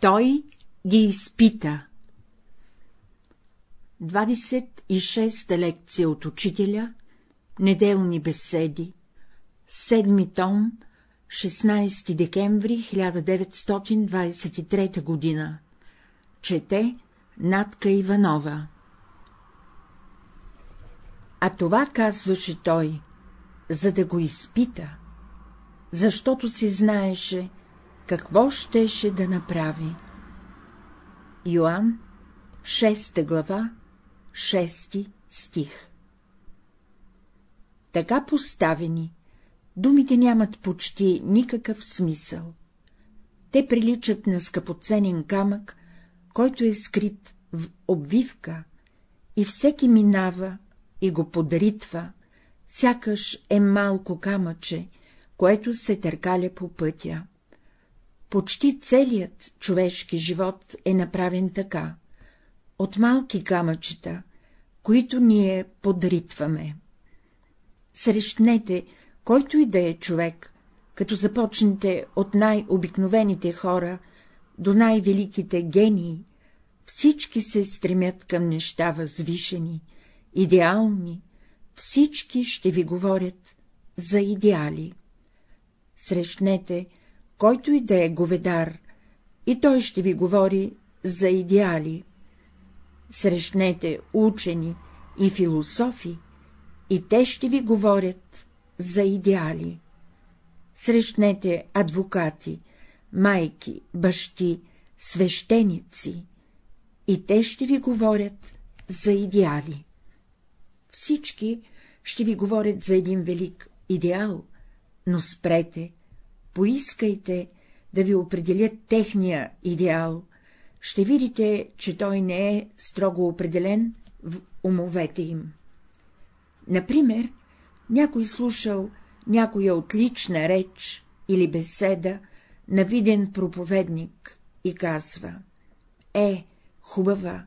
Той ги изпита. 26-та лекция от учителя, неделни беседи, седми том, 16 декември 1923 година. Чете Натка Иванова. А това казваше той, за да го изпита, защото си знаеше, какво щеше да направи. Йоанн, 6 глава, 6 стих Така поставени, думите нямат почти никакъв смисъл. Те приличат на скъпоценен камък, който е скрит в обвивка, и всеки минава и го подритва, сякаш е малко камъче, което се търкаля по пътя. Почти целият човешки живот е направен така, от малки камъчета, които ние подритваме. Срещнете, който и да е човек, като започнете от най-обикновените хора до най-великите гении, всички се стремят към неща възвишени, идеални, всички ще ви говорят за идеали. Срещнете, който и да е говедар, и той ще ви говори за идеали. Срещнете учени и философи, и те ще ви говорят за идеали. Срещнете адвокати, майки, бащи, свещеници, и те ще ви говорят за идеали. Всички ще ви говорят за един велик идеал, но спрете, поискайте да ви определят техния идеал, ще видите, че той не е строго определен в умовете им. Например, някой слушал някоя отлична реч или беседа на виден проповедник и казва — е, хубава,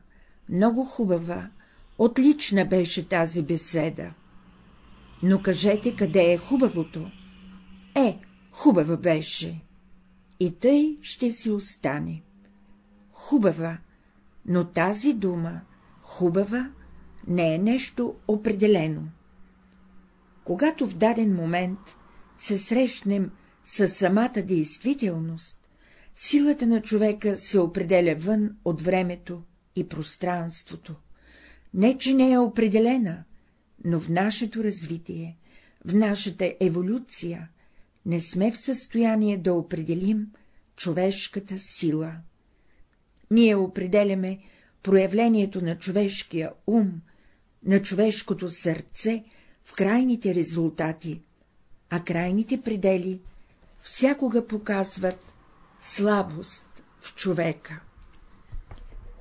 много хубава, отлична беше тази беседа. Но кажете, къде е хубавото? Е, хубава беше. И тъй ще си остане. Хубава, но тази дума, хубава, не е нещо определено. Когато в даден момент се срещнем с самата действителност, силата на човека се определя вън от времето и пространството. Не, че не е определена, но в нашето развитие, в нашата еволюция не сме в състояние да определим човешката сила. Ние определяме проявлението на човешкия ум, на човешкото сърце в крайните резултати, а крайните предели всякога показват слабост в човека.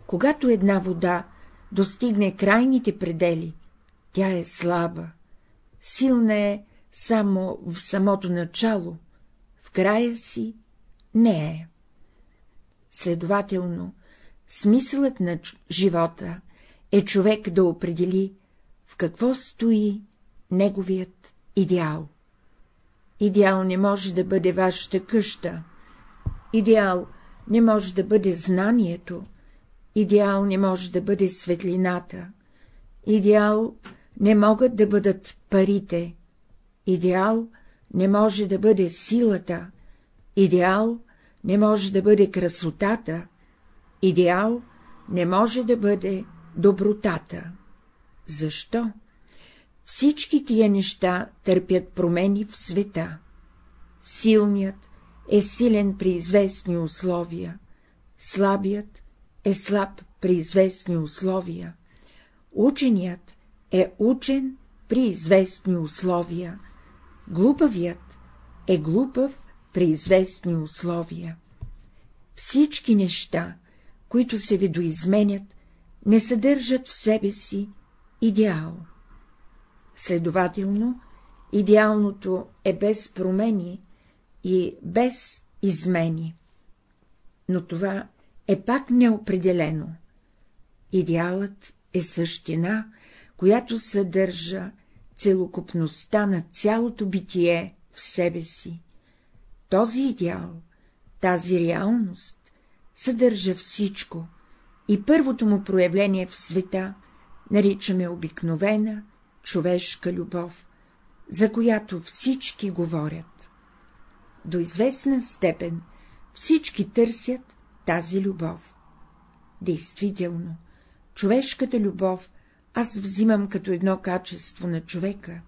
Когато една вода достигне крайните предели, тя е слаба, силна е само в самото начало, в края си не е. Следователно, смисълът на живота е човек да определи, в какво стои неговият идеал. Идеал не може да бъде вашата къща, идеал не може да бъде знанието, идеал не може да бъде светлината, идеал не могат да бъдат парите, идеал не може да бъде силата, идеал не може да бъде красотата, идеал не може да бъде добротата. Защо? Всички тия неща търпят промени в света. Силният е силен при известни условия, слабият е слаб при известни условия, ученият е учен при известни условия, глупавият е глупав при известни условия. Всички неща, които се видоизменят, не съдържат в себе си идеал. Следователно, идеалното е без промени и без измени. Но това е пак неопределено. Идеалът е същина, която съдържа целокупността на цялото битие в себе си. Този идеал, тази реалност съдържа всичко и първото му проявление в света наричаме обикновена човешка любов, за която всички говорят. До известна степен всички търсят тази любов. Действително, човешката любов аз взимам като едно качество на човека,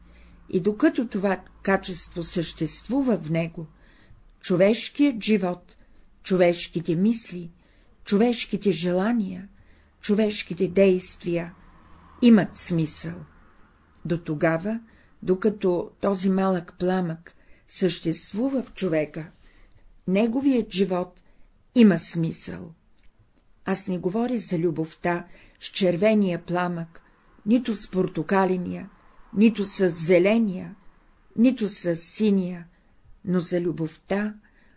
и докато това качество съществува в него, човешкият живот, човешките мисли, човешките желания, човешките действия имат смисъл. До тогава, докато този малък пламък съществува в човека, неговият живот има смисъл. Аз не говоря за любовта с червения пламък, нито с портокалиния, нито с зеления, нито с синия, но за любовта,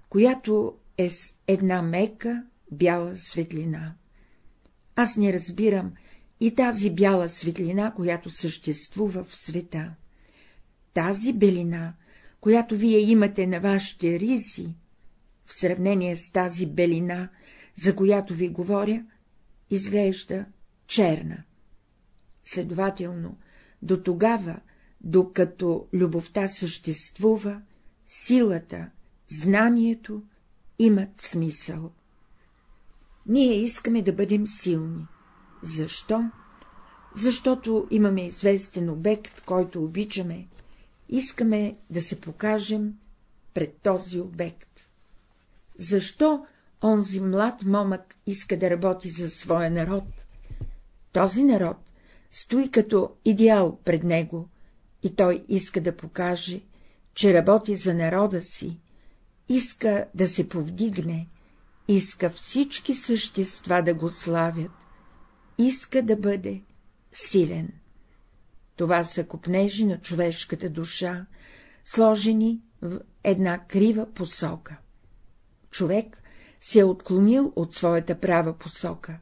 която е с една мека бяла светлина. Аз не разбирам и тази бяла светлина, която съществува в света. Тази белина, която вие имате на вашите риси, в сравнение с тази белина, за която ви говоря, изглежда черна. Следователно, до тогава, докато любовта съществува, силата, знанието имат смисъл. Ние искаме да бъдем силни. Защо? Защото имаме известен обект, който обичаме, искаме да се покажем пред този обект. Защо онзи млад момък иска да работи за своя народ? Този народ стои като идеал пред него и той иска да покаже, че работи за народа си, иска да се повдигне, иска всички същества да го славят, иска да бъде силен. Това са купнежи на човешката душа, сложени в една крива посока. Човек се е отклонил от своята права посока.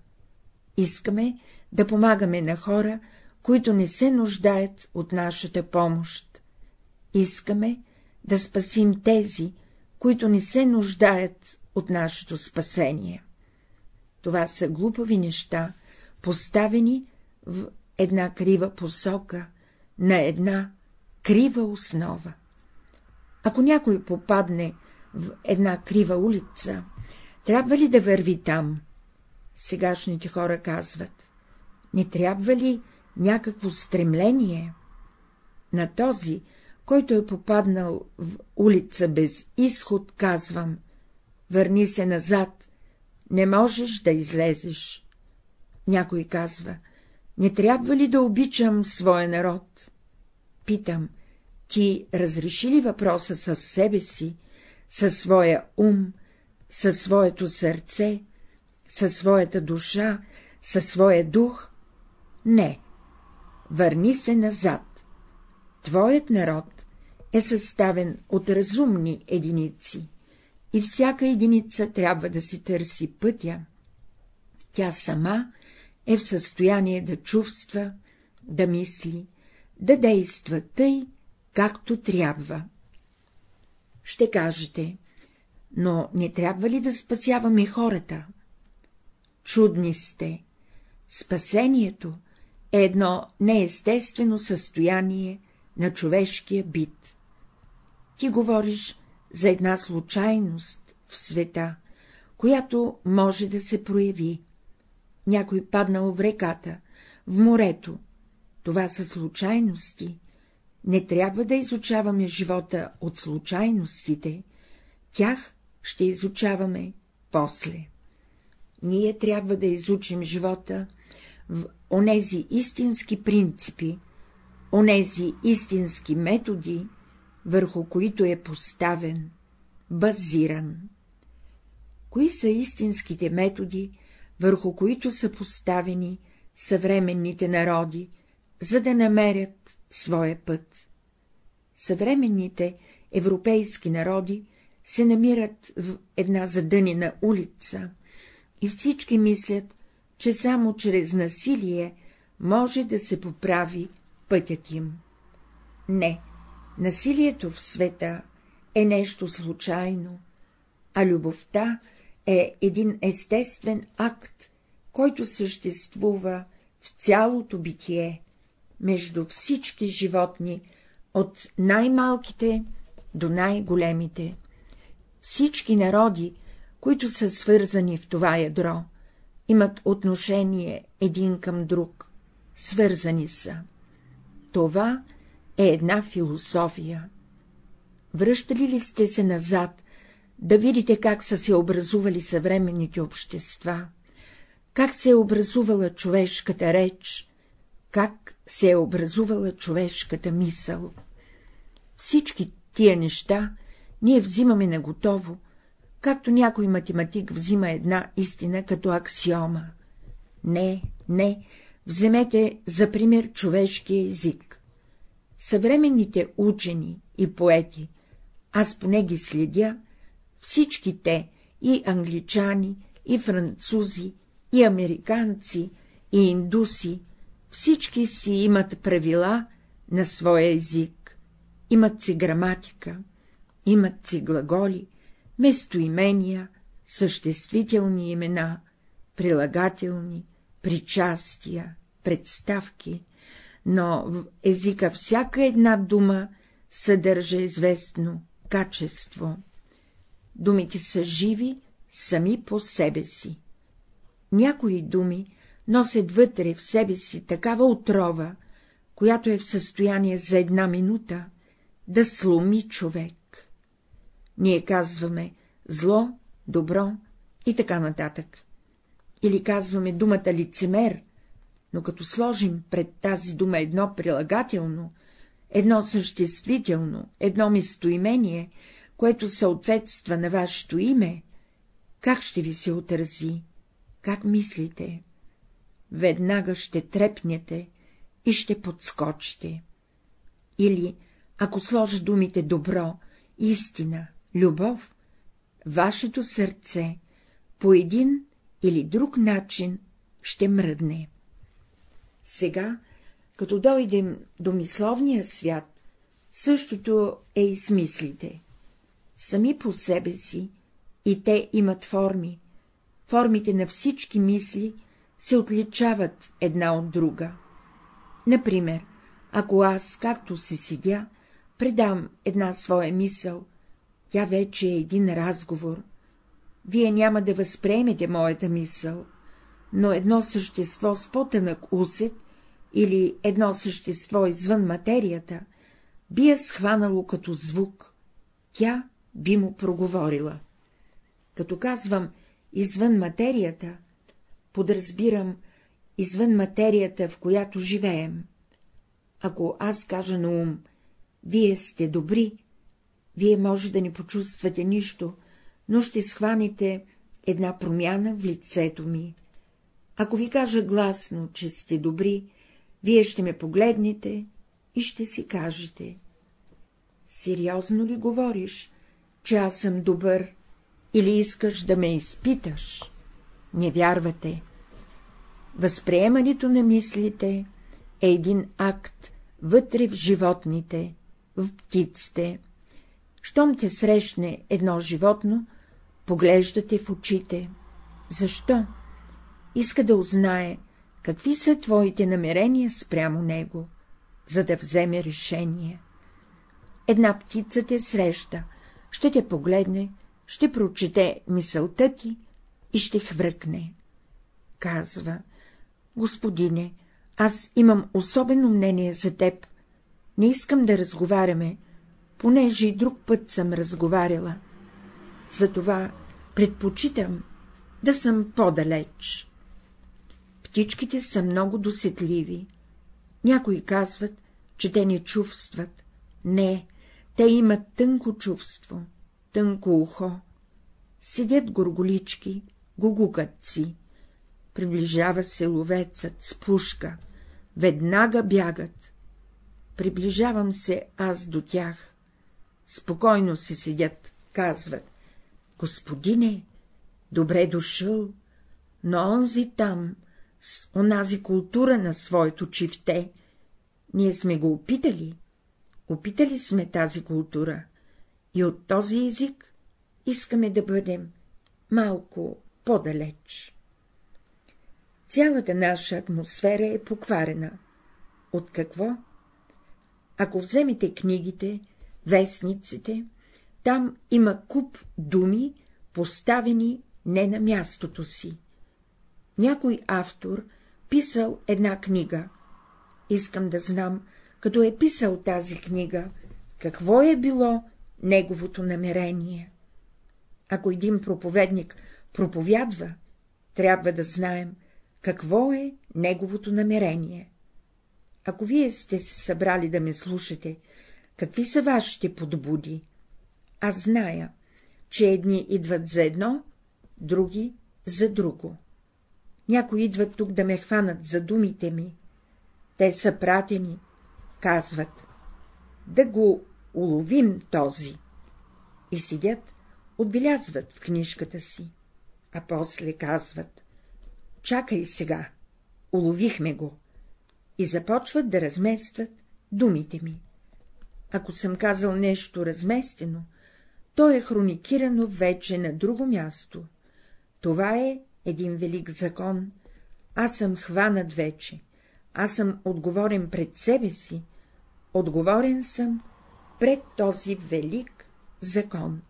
Искаме да помагаме на хора, които не се нуждаят от нашата помощ. Искаме да спасим тези, които не се нуждаят от нашето спасение. Това са глупави неща, поставени в една крива посока, на една крива основа. Ако някой попадне в една крива улица, трябва ли да върви там? Сегашните хора казват, не трябва ли някакво стремление? На този, който е попаднал в улица без изход, казвам, върни се назад, не можеш да излезеш. Някой казва, не трябва ли да обичам своя народ? Питам, ти разреши ли въпроса със себе си, със своя ум, със своето сърце, със своята душа, със своя дух? Не. Върни се назад. Твоят народ е съставен от разумни единици, и всяка единица трябва да си търси пътя. Тя сама е в състояние да чувства, да мисли, да действа тъй, както трябва. Ще кажете, но не трябва ли да спасяваме хората? Чудни сте. Спасението е едно неестествено състояние на човешкия бит. Ти говориш за една случайност в света, която може да се прояви. Някой паднал в реката, в морето. Това са случайности. Не трябва да изучаваме живота от случайностите, тях ще изучаваме после. Ние трябва да изучим живота в онези истински принципи, онези истински методи, върху които е поставен, базиран. Кои са истинските методи, върху които са поставени съвременните народи, за да намерят своя път? Съвременните европейски народи се намират в една задънена улица и всички мислят, че само чрез насилие може да се поправи пътят им. Не, насилието в света е нещо случайно, а любовта е един естествен акт, който съществува в цялото битие, между всички животни, от най-малките до най-големите. Всички народи, които са свързани в това ядро, имат отношение един към друг, свързани са. Това е една философия. Връщали ли сте се назад, да видите как са се образували съвременните общества, как се е образувала човешката реч, как се е образувала човешката мисъл. Всички тия неща ние взимаме на готово, както някой математик взима една истина като аксиома. Не, не, вземете за пример човешкия език. Съвременните учени и поети, аз поне ги следя, всички те, и англичани, и французи, и американци, и индуси, всички си имат правила на своя език, имат си граматика, имат си глаголи, местоимения, съществителни имена, прилагателни, причастия, представки, но в езика всяка една дума съдържа известно качество. Думите са живи сами по себе си. Някои думи носят вътре в себе си такава отрова, която е в състояние за една минута да сломи човек. Ние казваме зло, добро и така нататък. Или казваме думата лицемер, но като сложим пред тази дума едно прилагателно, едно съществително, едно местоимение, което съответства на вашето име, как ще ви се отрази? Как мислите? Веднага ще трепнете и ще подскочите. Или, ако сложа думите добро, истина, любов, вашето сърце по един или друг начин ще мръдне. Сега, като дойдем до мисловния свят, същото е и с мислите. Сами по себе си и те имат форми. Формите на всички мисли се отличават една от друга. Например, ако аз, както се седя, предам една своя мисъл, тя вече е един разговор. Вие няма да възприемете моята мисъл, но едно същество с по-тънък усет или едно същество извън материята би я схванало като звук, тя би му проговорила. Като казвам извън материята, подразбирам извън материята, в която живеем. Ако аз кажа на ум, вие сте добри, вие може да не почувствате нищо, но ще схванете една промяна в лицето ми. Ако ви кажа гласно, че сте добри, вие ще ме погледнете и ще си кажете. Сериозно ли говориш, че аз съм добър, или искаш да ме изпиташ? Не вярвате. Възприемането на мислите е един акт вътре в животните, в птиците. Щом те срещне едно животно, поглеждате в очите. Защо? Иска да узнае, какви са твоите намерения спрямо него, за да вземе решение. Една птица те среща, ще те погледне, ще прочете мисълта ти и ще хвъркне. Казва, господине, аз имам особено мнение за теб, не искам да разговаряме, понеже и друг път съм разговаряла. Затова предпочитам да съм по-далеч. Птичките са много досетливи. Някои казват, че те не чувстват. Не, те имат тънко чувство, тънко ухо. Седят горголички, гугукатци. Приближава се ловецът с пушка. Веднага бягат. Приближавам се аз до тях. Спокойно се седят, казват. Господине, добре дошъл, но онзи там, с онази култура на своето чифте, ние сме го опитали, опитали сме тази култура и от този език искаме да бъдем малко по-далеч. Цялата наша атмосфера е покварена. От какво? Ако вземете книгите, вестниците, там има куп думи, поставени не на мястото си. Някой автор писал една книга. Искам да знам, като е писал тази книга, какво е било неговото намерение. Ако един проповедник проповядва, трябва да знаем, какво е неговото намерение. Ако вие сте се събрали да ме слушате, какви са вашите подбуди? Аз зная, че едни идват за едно, други за друго. Някои идват тук да ме хванат за думите ми. Те са пратени, казват, да го уловим този. И седят, отбелязват в книжката си, а после казват, чакай сега, уловихме го, и започват да разместват думите ми. Ако съм казал нещо разместено, то е хроникирано вече на друго място. Това е един велик закон. Аз съм хванат вече. Аз съм отговорен пред себе си. Отговорен съм пред този велик закон.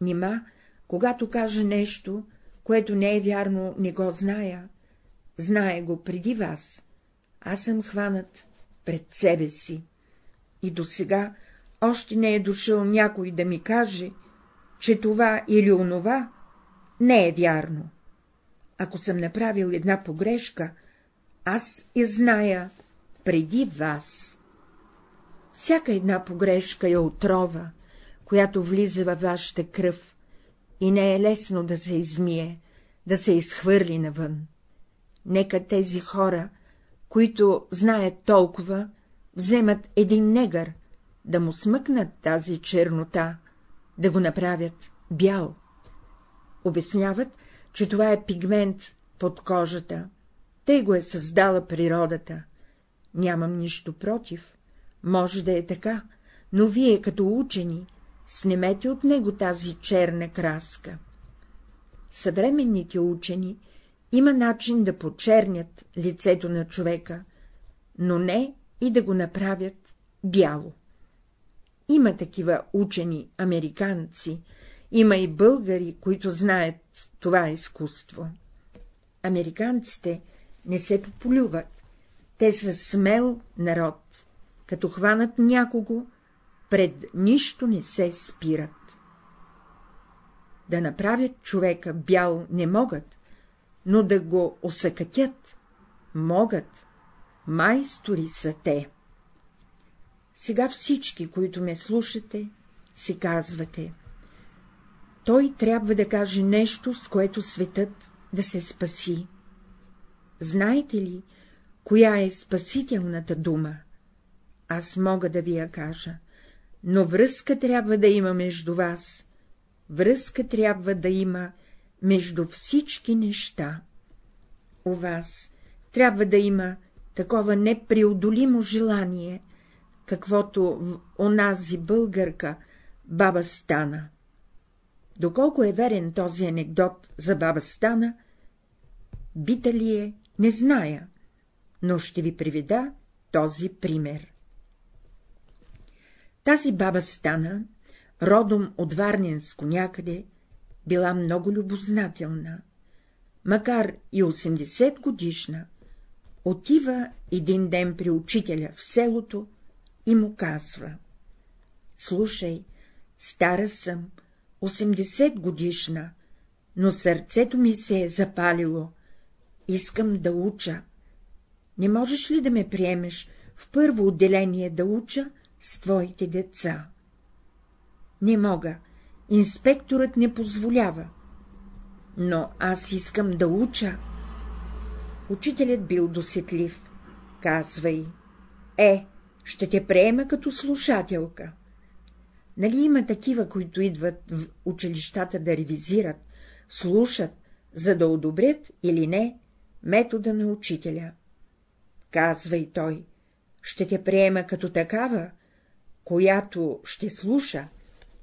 Нима, когато кажа нещо, което не е вярно, не го зная, знае го преди вас, аз съм хванат пред себе си. И до сега още не е дошъл някой да ми каже, че това или онова не е вярно. Ако съм направил една погрешка, аз я зная преди вас. Всяка една погрешка е отрова, която влиза във вашата кръв и не е лесно да се измие, да се изхвърли навън. Нека тези хора, които знаят толкова, вземат един негър, да му смъкнат тази чернота, да го направят бял. Обясняват, че това е пигмент под кожата, тъй го е създала природата. Нямам нищо против, може да е така, но вие, като учени, снемете от него тази черна краска. Съвременните учени има начин да почернят лицето на човека, но не и да го направят бяло. Има такива учени американци, има и българи, които знаят това изкуство. Американците не се пополюват, те са смел народ, като хванат някого, пред нищо не се спират. Да направят човека бял не могат, но да го осъкатят могат, майстори са те. Сега всички, които ме слушате, си казвате. Той трябва да каже нещо, с което светът да се спаси. Знаете ли, коя е спасителната дума? Аз мога да ви я кажа, но връзка трябва да има между вас, връзка трябва да има между всички неща. У вас трябва да има такова непреодолимо желание, каквото в онази българка баба Стана. Доколко е верен този анекдот за баба Стана, бита ли е, не зная, но ще ви приведа този пример. Тази баба Стана, родом от Варненско някъде, била много любознателна. Макар и 80 годишна, отива един ден при учителя в селото и му казва — Слушай, стара съм, 80 годишна, но сърцето ми се е запалило, искам да уча. Не можеш ли да ме приемеш в първо отделение да уча с твоите деца? Не мога, инспекторът не позволява. Но аз искам да уча. Учителят бил досетлив. Казвай. Е, ще те приема като слушателка. Нали има такива, които идват в училищата да ревизират, слушат, за да одобрят или не метода на учителя? Казва и той, ще те приема като такава, която ще слуша,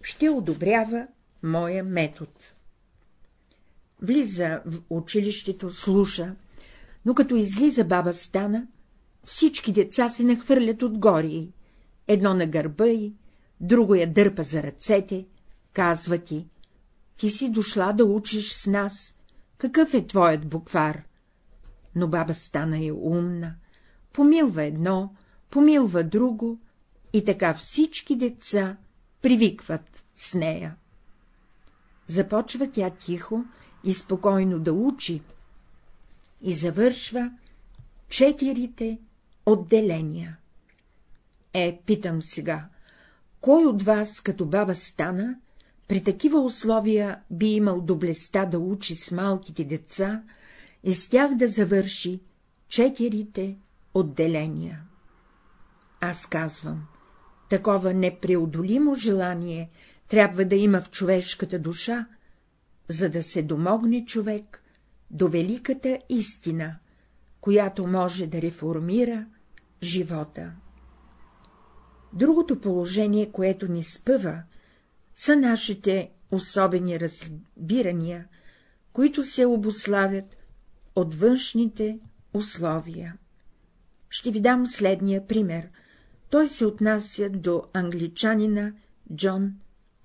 ще одобрява моя метод. влиза в училището, слуша, но като излиза баба Стана, всички деца се нахвърлят отгоре едно на гърба й, друго я дърпа за ръцете, казва ти — ти си дошла да учиш с нас, какъв е твоят буквар? Но баба стана е умна, помилва едно, помилва друго, и така всички деца привикват с нея. Започва тя тихо и спокойно да учи и завършва четирите отделения. Е, питам сега, кой от вас, като баба стана, при такива условия би имал доблестта да учи с малките деца и с тях да завърши четирите отделения? Аз казвам, такова непреодолимо желание трябва да има в човешката душа, за да се домогне човек до великата истина, която може да реформира живота. Другото положение, което ни спъва, са нашите особени разбирания, които се обославят от външните условия. Ще ви дам следния пример. Той се отнася до англичанина Джон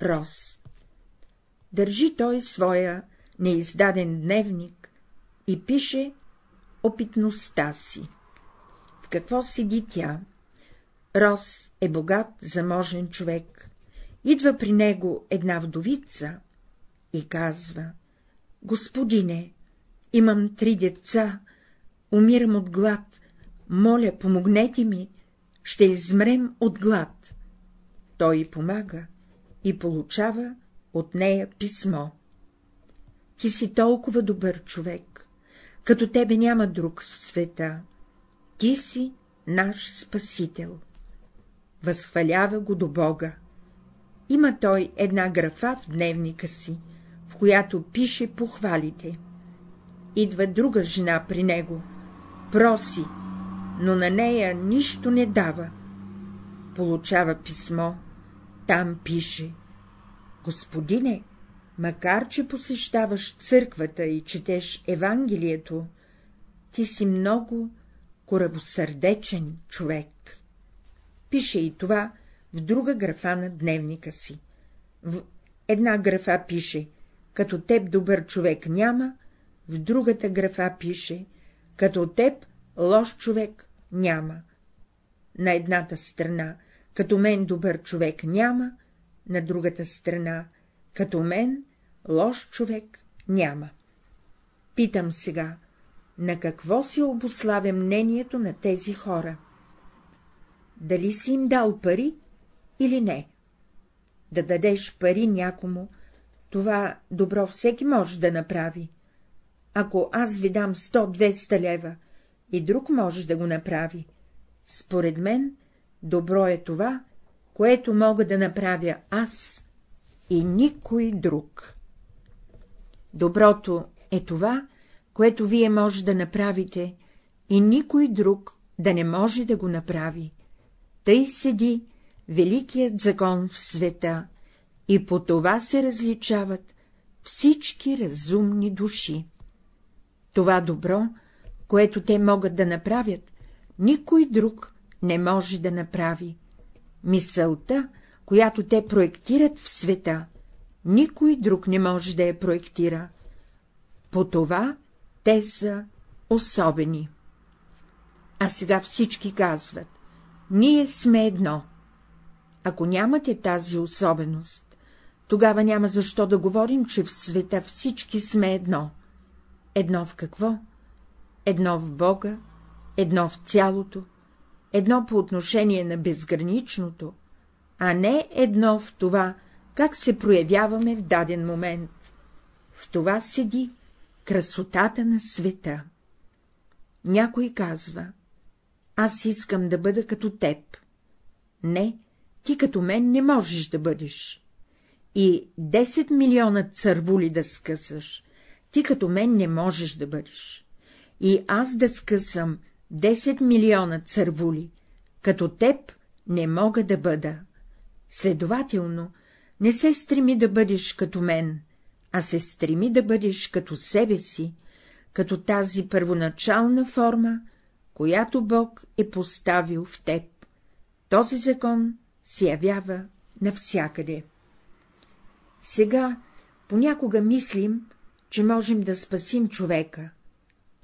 Рос. Държи той своя неиздаден дневник и пише опитността си. В какво седи тя? Рос е богат, заможен човек. Идва при него една вдовица и казва — Господине, имам три деца, умирам от глад, моля, помогнете ми, ще измрем от глад. Той помага и получава от нея писмо. Ти си толкова добър човек, като тебе няма друг в света, ти си наш спасител възхвалява го до Бога. Има той една графа в дневника си, в която пише похвалите. Идва друга жена при него, проси, но на нея нищо не дава. Получава писмо, там пише — Господине, макар че посещаваш църквата и четеш Евангелието, ти си много коравосърдечен човек пише и това в друга графа на дневника си. В една графа пише — като теб добър човек няма, в другата графа пише — като теб лош човек няма. На едната страна — като мен добър човек няма, на другата страна — като мен лош човек няма. Питам сега, на какво се обославя мнението на тези хора? дали си им дал пари или не. Да дадеш пари някому, това добро всеки може да направи. Ако аз ви дам 100-200 лева, и друг може да го направи. Според мен, добро е това, което мога да направя аз и никой друг. Доброто е това, което вие може да направите, и никой друг да не може да го направи. Тъй седи великият закон в света, и по това се различават всички разумни души. Това добро, което те могат да направят, никой друг не може да направи. Мисълта, която те проектират в света, никой друг не може да я проектира. По това те са особени. А сега всички казват ние сме едно. Ако нямате тази особеност, тогава няма защо да говорим, че в света всички сме едно. Едно в какво? Едно в Бога, едно в цялото, едно по отношение на безграничното, а не едно в това, как се проявяваме в даден момент. В това седи красотата на света. Някой казва аз искам да бъда като теб. Не, ти като мен не можеш да бъдеш. И 10 милиона цървули да скъсаш, ти като мен не можеш да бъдеш. И аз да скъсам 10 милиона цървули, като теб не мога да бъда. Следователно, не се стреми да бъдеш като мен, а се стреми да бъдеш като себе си, като тази първоначална форма, която Бог е поставил в теб. Този закон се явява навсякъде. Сега понякога мислим, че можем да спасим човека.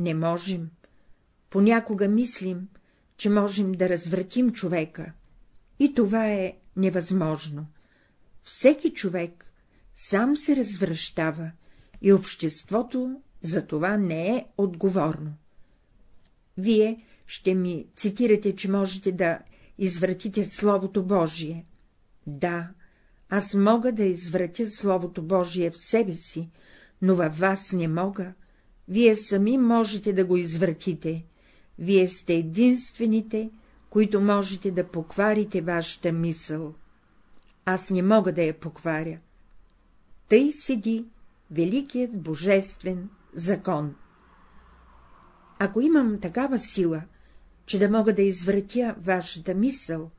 Не можем. Понякога мислим, че можем да развратим човека. И това е невъзможно. Всеки човек сам се развръщава и обществото за това не е отговорно. Вие ще ми цитирате, че можете да извратите Словото Божие. Да, аз мога да извратя Словото Божие в себе си, но във вас не мога. Вие сами можете да го извратите. Вие сте единствените, които можете да покварите вашата мисъл. Аз не мога да я покваря. Тъй седи великият божествен закон. Ако имам такава сила, че да мога да извратя вашата мисъл,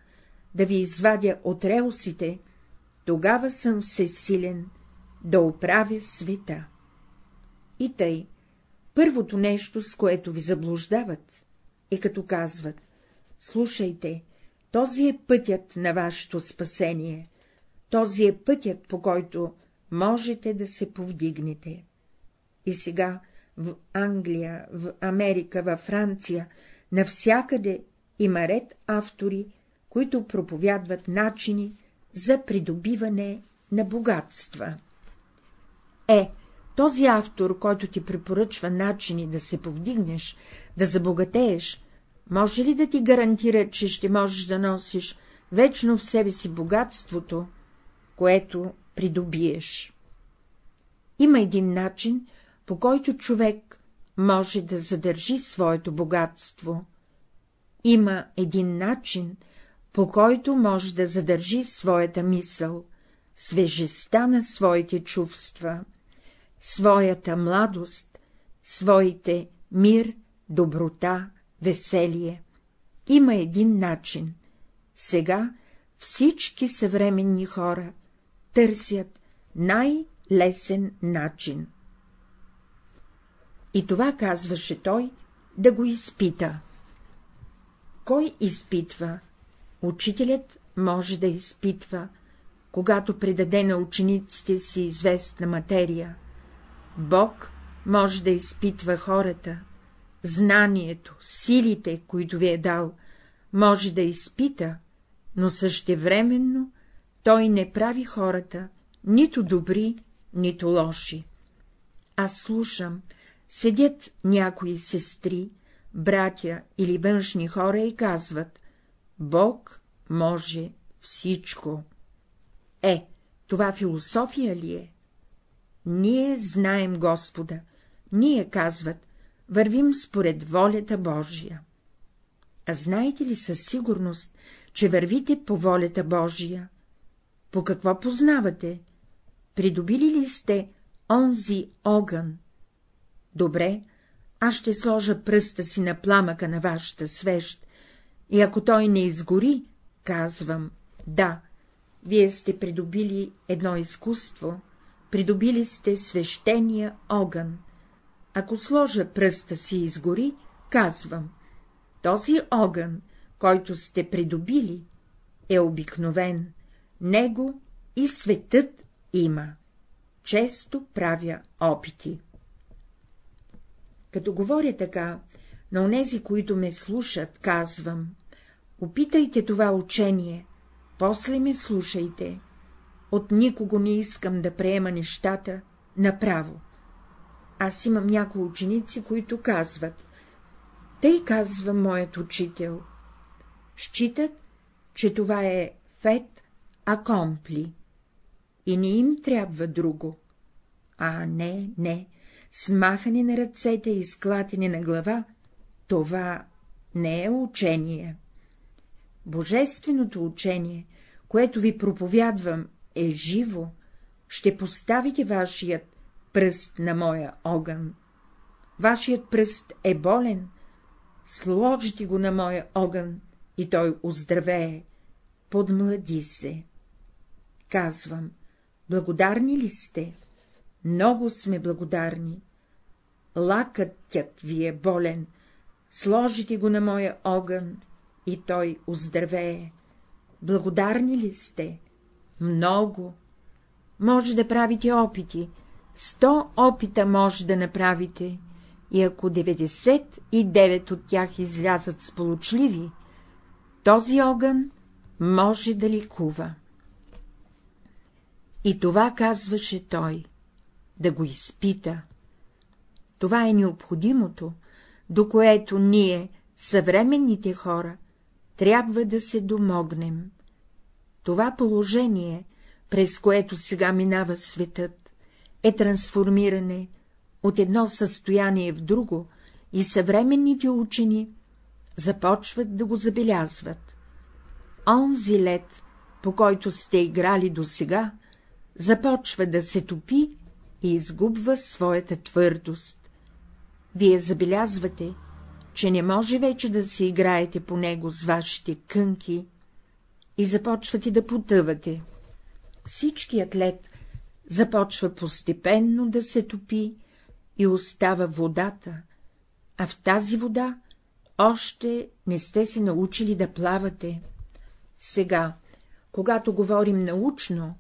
да ви извадя от релсите, тогава съм всесилен да оправя света. И тъй, първото нещо, с което ви заблуждават, е като казват — слушайте, този е пътят на вашето спасение, този е пътят, по който можете да се повдигнете. И сега в Англия, в Америка, във Франция, навсякъде има ред автори, които проповядват начини за придобиване на богатства. Е, този автор, който ти препоръчва начини да се повдигнеш, да забогатееш, може ли да ти гарантира, че ще можеш да носиш вечно в себе си богатството, което придобиеш? Има един начин, по който човек може да задържи своето богатство. Има един начин, по който може да задържи своята мисъл, свежестта на своите чувства, своята младост, своите мир, доброта, веселие. Има един начин. Сега всички съвременни хора търсят най-лесен начин. И това казваше той, да го изпита. Кой изпитва? Учителят може да изпитва, когато предаде на учениците си известна материя. Бог може да изпитва хората, знанието, силите, които ви е дал, може да изпита, но същевременно той не прави хората нито добри, нито лоши. Аз слушам, седят някои сестри, братя или външни хора и казват — Бог може всичко. Е, това философия ли е? Ние знаем Господа, ние, казват, вървим според волята Божия. А знаете ли със сигурност, че вървите по волята Божия? По какво познавате? Придобили ли сте онзи огън, Добре, аз ще сложа пръста си на пламъка на вашата свещ, и ако той не изгори, казвам, да, вие сте придобили едно изкуство, придобили сте свещения огън. Ако сложа пръста си изгори, казвам, този огън, който сте придобили, е обикновен, него и светът има. Често правя опити. Като говоря така, на онези, които ме слушат, казвам — опитайте това учение, после ме слушайте. От никого не искам да приема нещата направо. Аз имам някои ученици, които казват — тъй казва моят учител. Считат, че това е фет акомпли. И не им трябва друго. А не, не, смахане на ръцете и склатене на глава, това не е учение. Божественото учение, което ви проповядвам, е живо, ще поставите вашият пръст на моя огън. Вашият пръст е болен, сложите го на моя огън и той оздравее, подмлади се. Казвам, благодарни ли сте? много сме благодарни. Лакътят ви е болен, сложите го на моя огън и той оздравее. Благодарни ли сте? Много. Може да правите опити, сто опита може да направите, и ако 99 от тях излязат сполучливи, този огън може да ликува. И това казваше той — да го изпита. Това е необходимото, до което ние, съвременните хора, трябва да се домогнем. Това положение, през което сега минава светът, е трансформиране от едно състояние в друго и съвременните учени започват да го забелязват. Онзи лед, по който сте играли досега, започва да се топи и изгубва своята твърдост. Вие забелязвате, че не може вече да се играете по него с вашите кънки и започвате да потъвате. Всичкият лед започва постепенно да се топи и остава водата, а в тази вода още не сте се научили да плавате. Сега, когато говорим научно,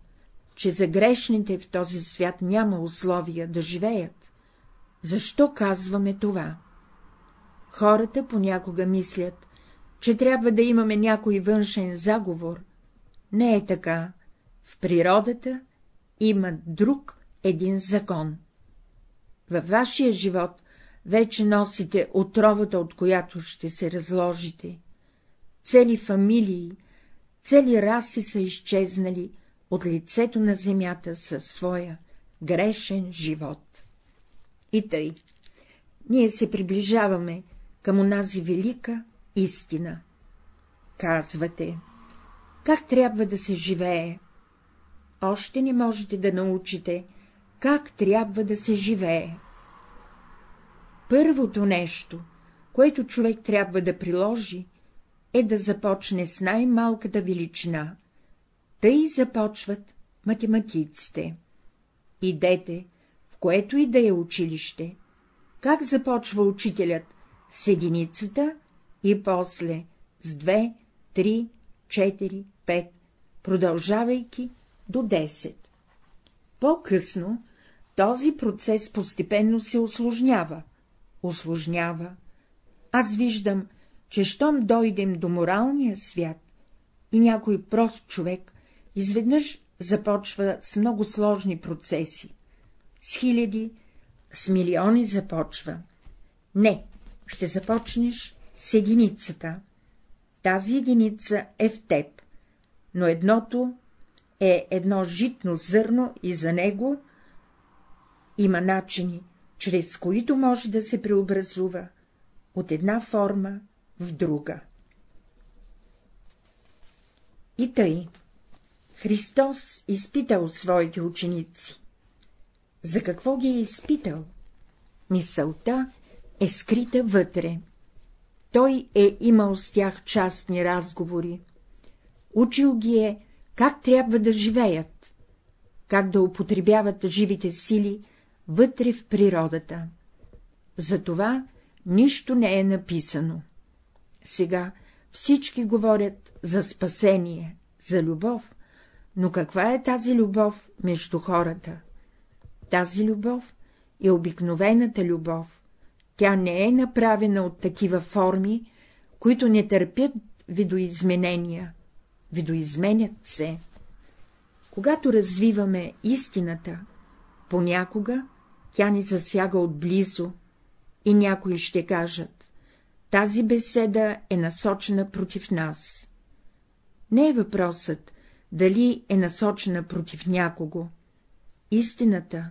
че за грешните в този свят няма условия да живеят, защо казваме това? Хората понякога мислят, че трябва да имаме някой външен заговор. Не е така. В природата има друг един закон. Във вашия живот вече носите отровата, от която ще се разложите. Цели фамилии, цели раси са изчезнали от лицето на земята със своя грешен живот. И тъй, ние се приближаваме към онази велика истина. Казвате, как трябва да се живее? Още не можете да научите, как трябва да се живее. Първото нещо, което човек трябва да приложи, е да започне с най-малката величина. Тъй започват математиците. Идете, в което и да е училище. Как започва учителят? С единицата и после с две, три, четири, пет, продължавайки до 10. По-късно този процес постепенно се осложнява, осложнява. Аз виждам, че щом дойдем до моралния свят и някой прост човек изведнъж започва с много сложни процеси, с хиляди, с милиони започва. Не, ще започнеш с единицата. Тази единица е в теб, но едното е едно житно зърно и за него има начини, чрез които може да се преобразува от една форма в друга. И тъй, Христос изпитал своите ученици. За какво ги е изпитал? Мисълта е скрита вътре. Той е имал с тях частни разговори. Учил ги е, как трябва да живеят, как да употребяват живите сили вътре в природата. За това нищо не е написано. Сега всички говорят за спасение, за любов, но каква е тази любов между хората? Тази любов е обикновената любов. Тя не е направена от такива форми, които не търпят видоизменения, видоизменят се. Когато развиваме истината, понякога тя ни засяга отблизо и някои ще кажат — тази беседа е насочена против нас. Не е въпросът, дали е насочена против някого. Истината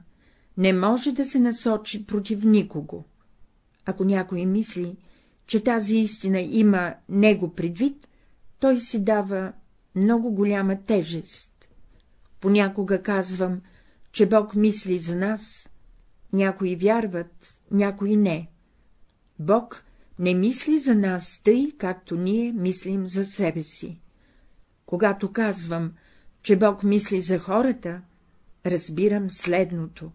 не може да се насочи против никого. Ако някой мисли, че тази истина има него предвид, той си дава много голяма тежест. Понякога казвам, че Бог мисли за нас, някои вярват, някои не. Бог не мисли за нас тъй, както ние мислим за себе си. Когато казвам, че Бог мисли за хората, разбирам следното.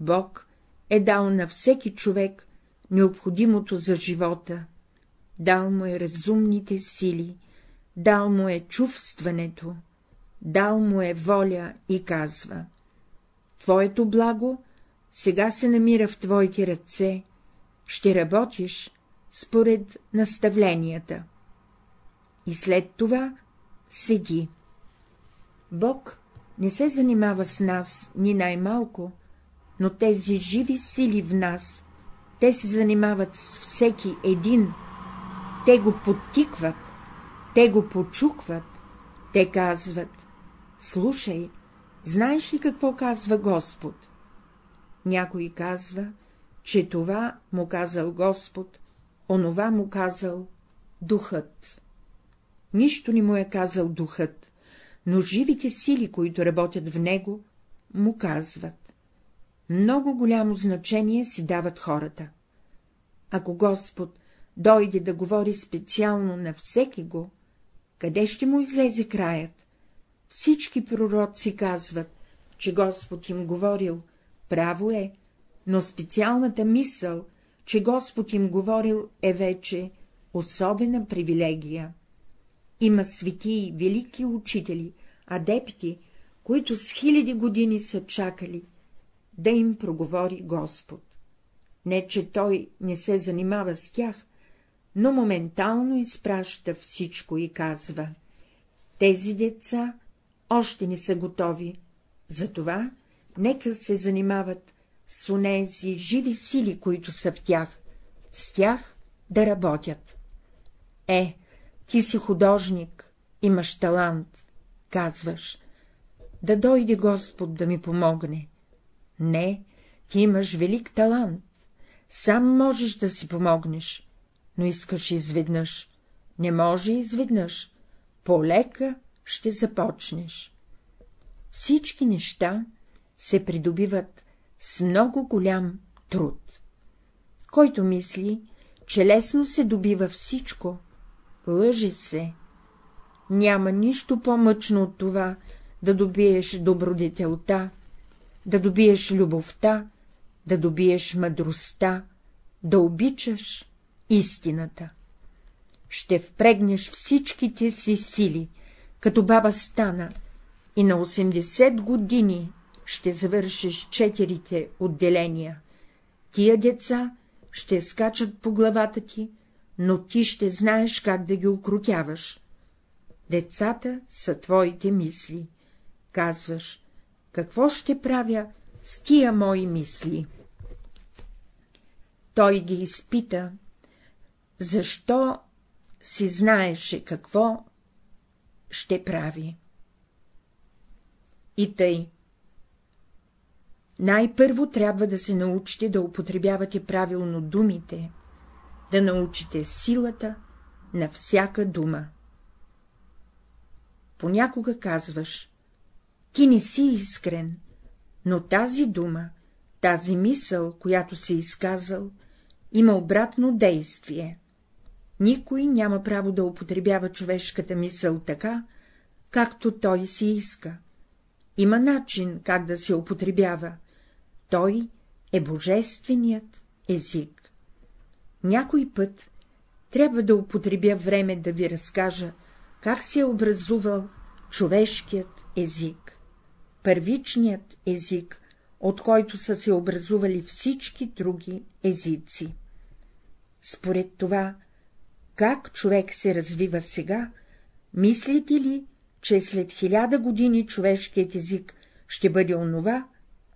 Бог е дал на всеки човек необходимото за живота, дал му е разумните сили, дал му е чувстването, дал му е воля и казва — Твоето благо сега се намира в твоите ръце, ще работиш според наставленията. И след това седи. Бог не се занимава с нас ни най-малко, но тези живи сили в нас, те се занимават с всеки един, те го подтикват, те го почукват, те казват — слушай, знаеш ли какво казва Господ? Някой казва, че това му казал Господ, онова му казал Духът. Нищо не му е казал Духът, но живите сили, които работят в него, му казват. Много голямо значение си дават хората. Ако Господ дойде да говори специално на всеки го, къде ще му излезе краят? Всички пророци казват, че Господ им говорил, право е, но специалната мисъл, че Господ им говорил, е вече особена привилегия. Има свети и велики учители, адепти, които с хиляди години са чакали да им проговори Господ. Не, че той не се занимава с тях, но моментално изпраща всичко и казва — тези деца още не са готови, затова нека се занимават с онези живи сили, които са в тях, с тях да работят. Е, ти си художник, имаш талант, казваш, да дойде Господ да ми помогне. Не, ти имаш велик талант, сам можеш да си помогнеш, но искаш изведнъж. Не може изведнъж, полека ще започнеш. Всички неща се придобиват с много голям труд. Който мисли, че лесно се добива всичко, лъжи се. Няма нищо по-мъчно от това да добиеш добродетелта, да добиеш любовта, да добиеш мъдростта, да обичаш истината. Ще впрегнеш всичките си сили, като баба стана, и на 80 години ще завършиш четирите отделения. Тия деца ще скачат по главата ти, но ти ще знаеш как да ги окрутяваш. Децата са твоите мисли. Казваш, какво ще правя с тия мои мисли? Той ги изпита, защо си знаеше какво ще прави. И тъй. Най-първо трябва да се научите да употребявате правилно думите, да научите силата на всяка дума. Понякога казваш, ти не си искрен, но тази дума, тази мисъл, която си изказал, има обратно действие. Никой няма право да употребява човешката мисъл така, както той си иска. Има начин, как да се употребява. Той е божественият език. Някой път трябва да употребя време да ви разкажа, как се е образувал човешкият език, първичният език, от който са се образували всички други езици. Според това, как човек се развива сега, мислите ли, че след хиляда години човешкият език ще бъде онова,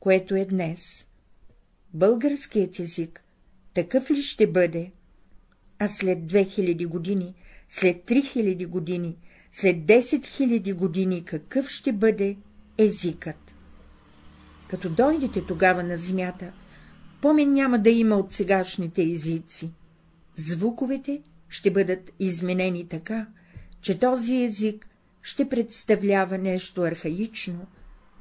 което е днес? Българският език такъв ли ще бъде? А след 2000 години, след 3000 години, след 10 000 години какъв ще бъде езикът? Като дойдете тогава на земята, помен няма да има от сегашните езици. Звуковете ще бъдат изменени така, че този език ще представлява нещо архаично,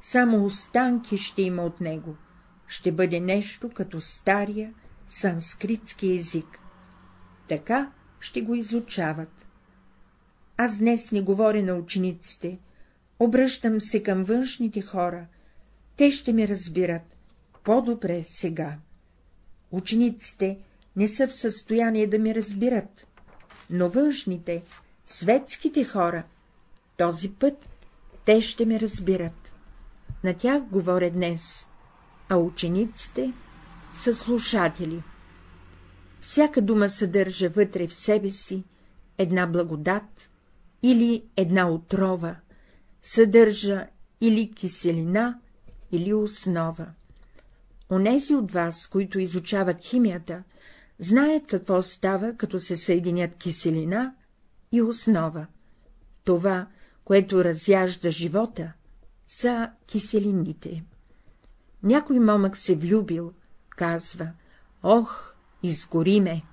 само останки ще има от него, ще бъде нещо като стария санскритски език. Така ще го изучават. Аз днес не говоря на учениците, обръщам се към външните хора, те ще ме разбират, по-добре сега. Учениците не са в състояние да ми разбират, но външните, светските хора, този път те ще ме разбират. На тях говоря днес, а учениците са слушатели. Всяка дума съдържа вътре в себе си една благодат или една отрова, съдържа или киселина, или основа. Онези от вас, които изучават химията, знаят какво става, като се съединят киселина и основа. Това, което разяжда живота, са киселините. Някой момък се влюбил, казва, ох, изгори ме.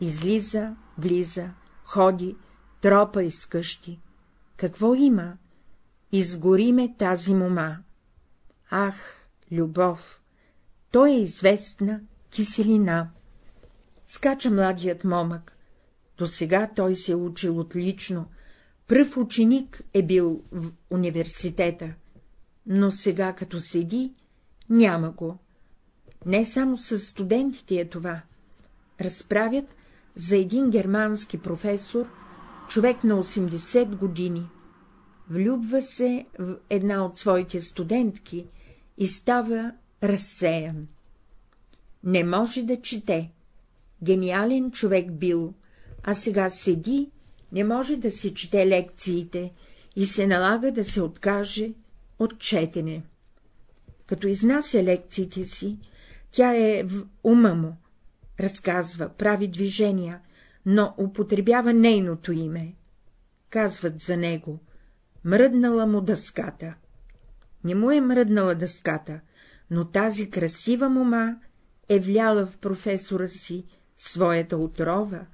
Излиза, влиза, ходи, тропа из къщи. Какво има? Изгори ме тази мома. Ах, любов! Той е известна киселина. Скача младият момък. До сега той се е учил отлично, пръв ученик е бил в университета, но сега, като седи, няма го. Не само с студентите е това. Разправят за един германски професор, човек на 80 години. Влюбва се в една от своите студентки и става разсеян. Не може да чете. Гениален човек бил, а сега седи, не може да си чете лекциите и се налага да се откаже от четене. Като изнася лекциите си, тя е в ума му, разказва, прави движения, но употребява нейното име. Казват за него, мръднала му дъската. Не му е мръднала дъската, но тази красива мома е вляла в професора си своята отрова,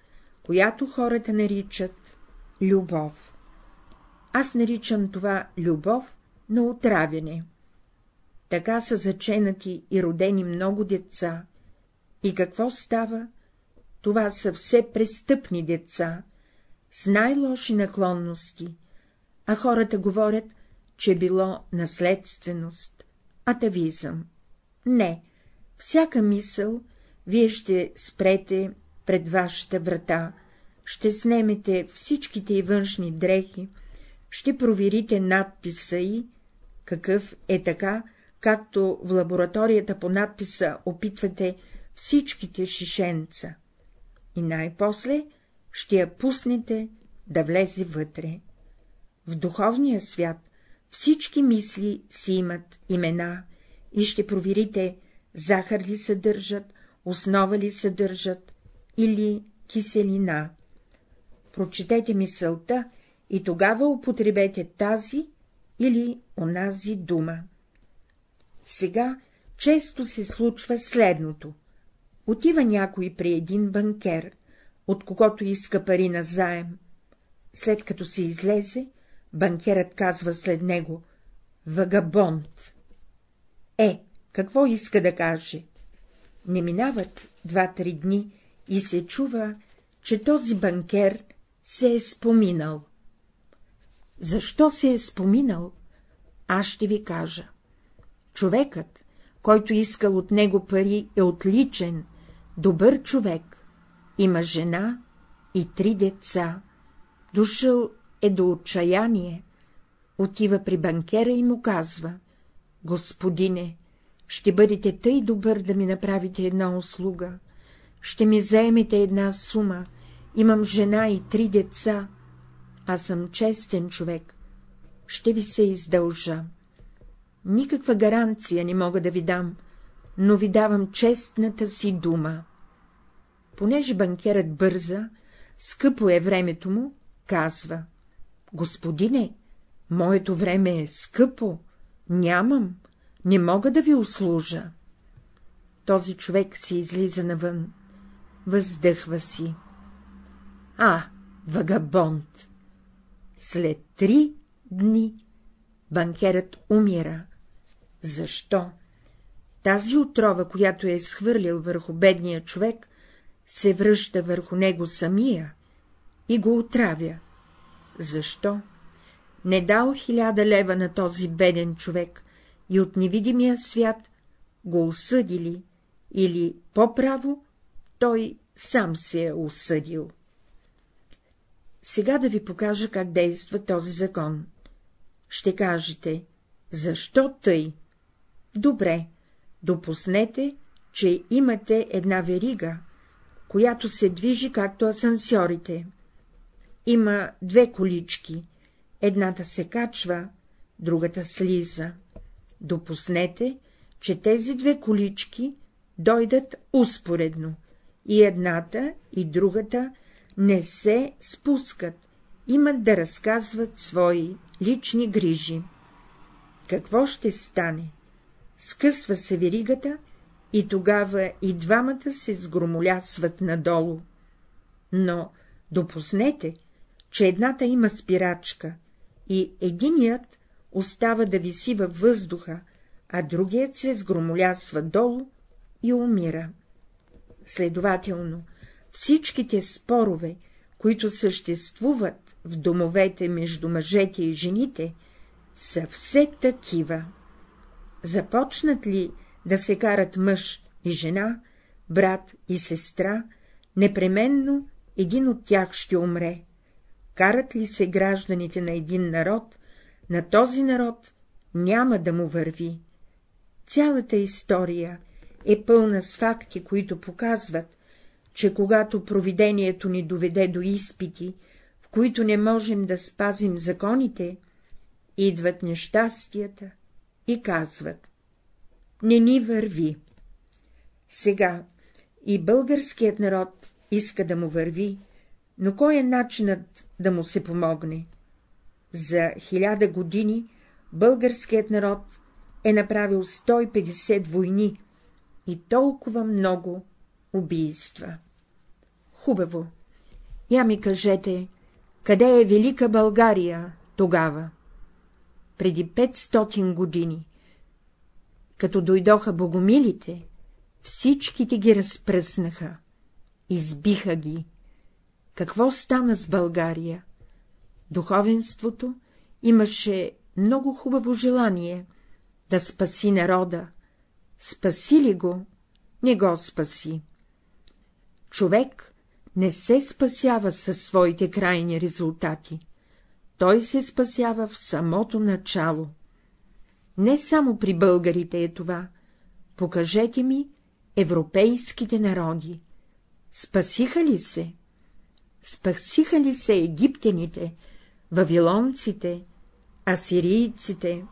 която хората наричат любов. Аз наричам това любов на отравяне. Така са заченати и родени много деца. И какво става? Това са все престъпни деца, с най-лоши наклонности, а хората говорят, че било наследственост, атавизъм. Не, всяка мисъл вие ще спрете пред вашата врата, ще снемете всичките и външни дрехи, ще проверите надписа и, какъв е така, както в лабораторията по надписа опитвате всичките шишенца. И най-после ще я пуснете да влезе вътре. В духовния свят всички мисли си имат имена и ще проверите, захар ли съдържат, основа ли съдържат или киселина. Прочетете мисълта и тогава употребете тази или онази дума. Сега често се случва следното. Отива някой при един банкер, от когото иска пари на заем. След като се излезе, банкерът казва след него — вагабонт. Е, какво иска да каже? Не минават два-три дни и се чува, че този банкер се е споминал. Защо се е споминал? Аз ще ви кажа. Човекът, който искал от него пари, е отличен, добър човек, има жена и три деца, дошъл е до отчаяние, отива при банкера и му казва — Господине, ще бъдете тъй добър да ми направите една услуга, ще ми заемете една сума, имам жена и три деца, аз съм честен човек, ще ви се издължа. Никаква гаранция не мога да ви дам, но ви давам честната си дума. Понеже банкерът бърза, скъпо е времето му, казва — Господине, моето време е скъпо, нямам, не мога да ви услужа. Този човек си излиза навън, въздъхва си. А, вагабонт! След три дни банкерът умира. Защо? Тази отрова, която е схвърлил върху бедния човек, се връща върху него самия и го отравя. Защо? Не дал хиляда лева на този беден човек и от невидимия свят го осъдили, или по-право, той сам се е осъдил. Сега да ви покажа как действа този закон. Ще кажете, защо тъй? Добре, допуснете, че имате една верига, която се движи както асансьорите. Има две колички, едната се качва, другата слиза. Допуснете, че тези две колички дойдат успоредно, и едната, и другата не се спускат, имат да разказват свои лични грижи. Какво ще стане? Скъсва се веригата и тогава и двамата се сгромолясват надолу. Но допуснете, че едната има спирачка и единият остава да виси във въздуха, а другият се сгромолясва долу и умира. Следователно, всичките спорове, които съществуват в домовете между мъжете и жените, са все такива. Започнат ли да се карат мъж и жена, брат и сестра, непременно един от тях ще умре. Карат ли се гражданите на един народ, на този народ няма да му върви. Цялата история е пълна с факти, които показват, че когато провидението ни доведе до изпити, в които не можем да спазим законите, идват нещастията и казват — не ни върви. Сега и българският народ иска да му върви, но кой е начинът да му се помогне? За хиляда години българският народ е направил 150 войни и толкова много убийства. Хубаво. Я ми кажете, къде е Велика България тогава? Преди 500 години. Като дойдоха богомилите, всичките ги разпръснаха, избиха ги. Какво стана с България? Духовенството имаше много хубаво желание да спаси народа. Спаси ли го? Не го спаси. Човек не се спасява със своите крайни резултати. Той се спасява в самото начало. Не само при българите е това. Покажете ми европейските народи. Спасиха ли се? Спасиха ли се египтяните, вавилонците, асирийците?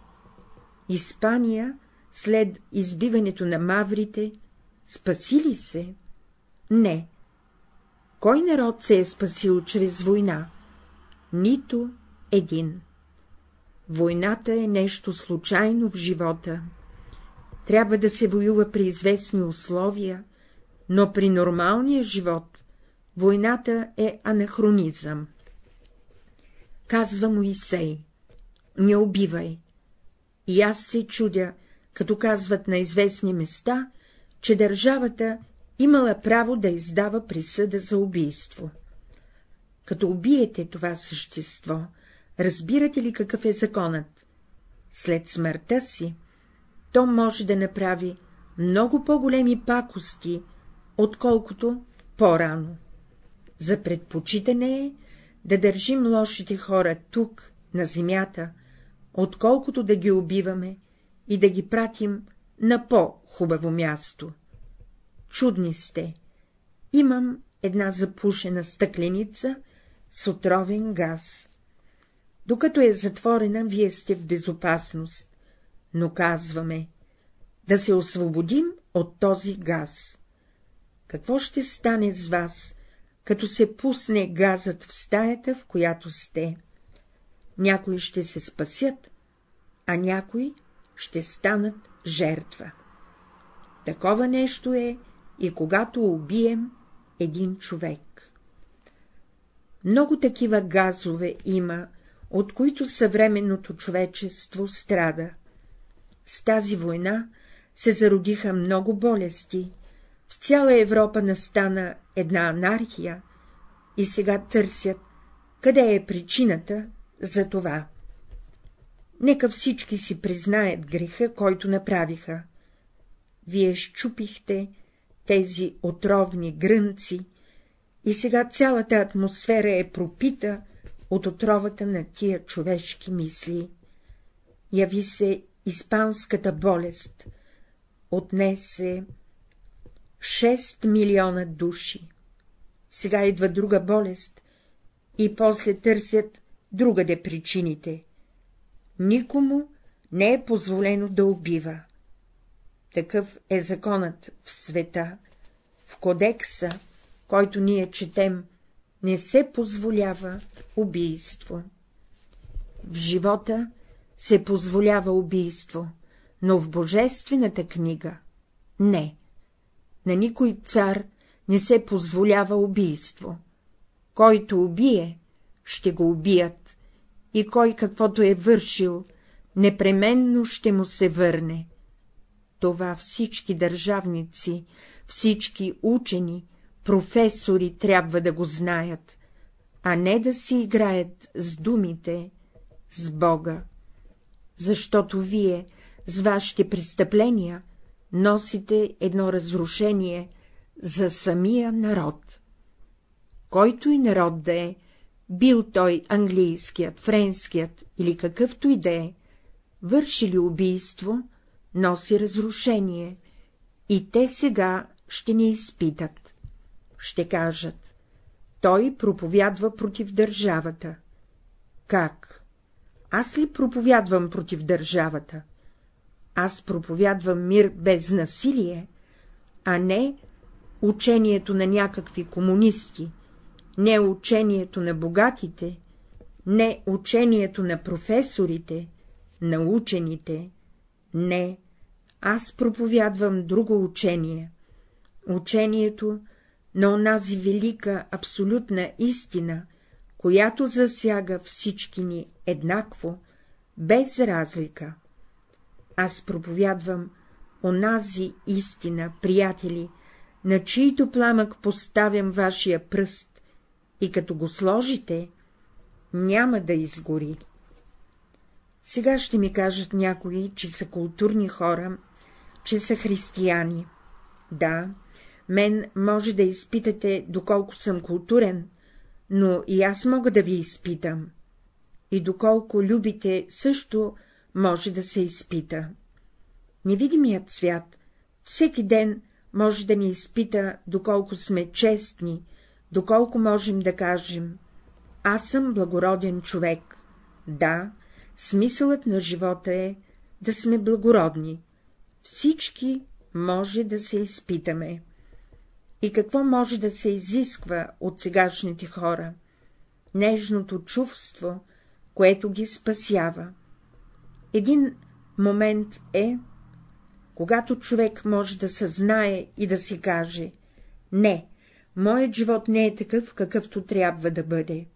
Испания, след избиването на маврите, спаси ли се? Не. Кой народ се е спасил чрез война? Нито един. Войната е нещо случайно в живота. Трябва да се воюва при известни условия, но при нормалния живот войната е анахронизъм. Казва Моисей, не убивай. И аз се чудя, като казват на известни места, че държавата имала право да издава присъда за убийство. Като убиете това същество, разбирате ли какъв е законът? След смъртта си, то може да направи много по-големи пакости, отколкото по-рано. За предпочитане е да държим лошите хора тук, на земята, отколкото да ги убиваме и да ги пратим на по-хубаво място. Чудни сте. Имам една запушена стъкленица с отровен газ. Докато е затворена, вие сте в безопасност, но казваме да се освободим от този газ. Какво ще стане с вас, като се пусне газът в стаята, в която сте? Някои ще се спасят, а някои ще станат жертва. Такова нещо е и когато убием един човек. Много такива газове има, от които съвременното човечество страда. С тази война се зародиха много болести, в цяла Европа настана една анархия и сега търсят, къде е причината за това. Нека всички си признаят греха, който направиха. вие щупихте тези отровни грънци и сега цялата атмосфера е пропита от отровата на тия човешки мисли. Яви се испанската болест, отнесе 6 милиона души. Сега идва друга болест и после търсят другаде причините. Никому не е позволено да убива. Такъв е законът в света. В кодекса, който ние четем, не се позволява убийство. В живота се позволява убийство, но в Божествената книга — не. На никой цар не се позволява убийство. Който убие, ще го убият, и кой каквото е вършил, непременно ще му се върне. Това всички държавници, всички учени, професори трябва да го знаят, а не да си играят с думите, с Бога. Защото вие, с вашите престъпления, носите едно разрушение за самия народ. Който и народ да е, бил той английският, френският или какъвто и да е, върши ли убийство, носи разрушение, и те сега ще ни изпитат. Ще кажат, той проповядва против държавата. Как? Аз ли проповядвам против държавата? Аз проповядвам мир без насилие, а не учението на някакви комунисти, не учението на богатите, не учението на професорите, на учените, не, аз проповядвам друго учение, учението на онази велика абсолютна истина, която засяга всички ни еднакво, без разлика. Аз проповядвам онази истина, приятели, на чието пламък поставям вашия пръст, и като го сложите, няма да изгори. Сега ще ми кажат някои, че са културни хора, че са християни. Да, мен може да изпитате, доколко съм културен, но и аз мога да ви изпитам. И доколко любите, също може да се изпита. Невидимият свят всеки ден може да ни изпита, доколко сме честни, доколко можем да кажем — аз съм благороден човек. Да, смисълът на живота е да сме благородни. Всички може да се изпитаме. И какво може да се изисква от сегашните хора? Нежното чувство, което ги спасява. Един момент е, когато човек може да съзнае и да си каже — не, моят живот не е такъв, какъвто трябва да бъде.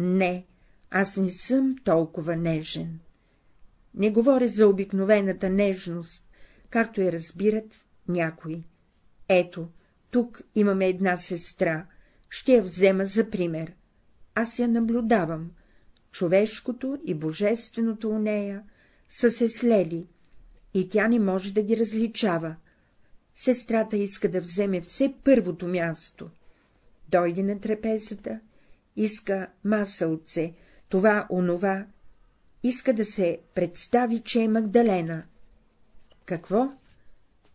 Не, аз не съм толкова нежен. Не говоря за обикновената нежност, както я разбират някои. Ето, тук имаме една сестра, ще я взема за пример. Аз я наблюдавам. Човешкото и божественото у нея са се слели, и тя не може да ги различава. Сестрата иска да вземе все първото място. Дойде на трапезата, иска масълце, това, онова, иска да се представи, че е Магдалена. Какво?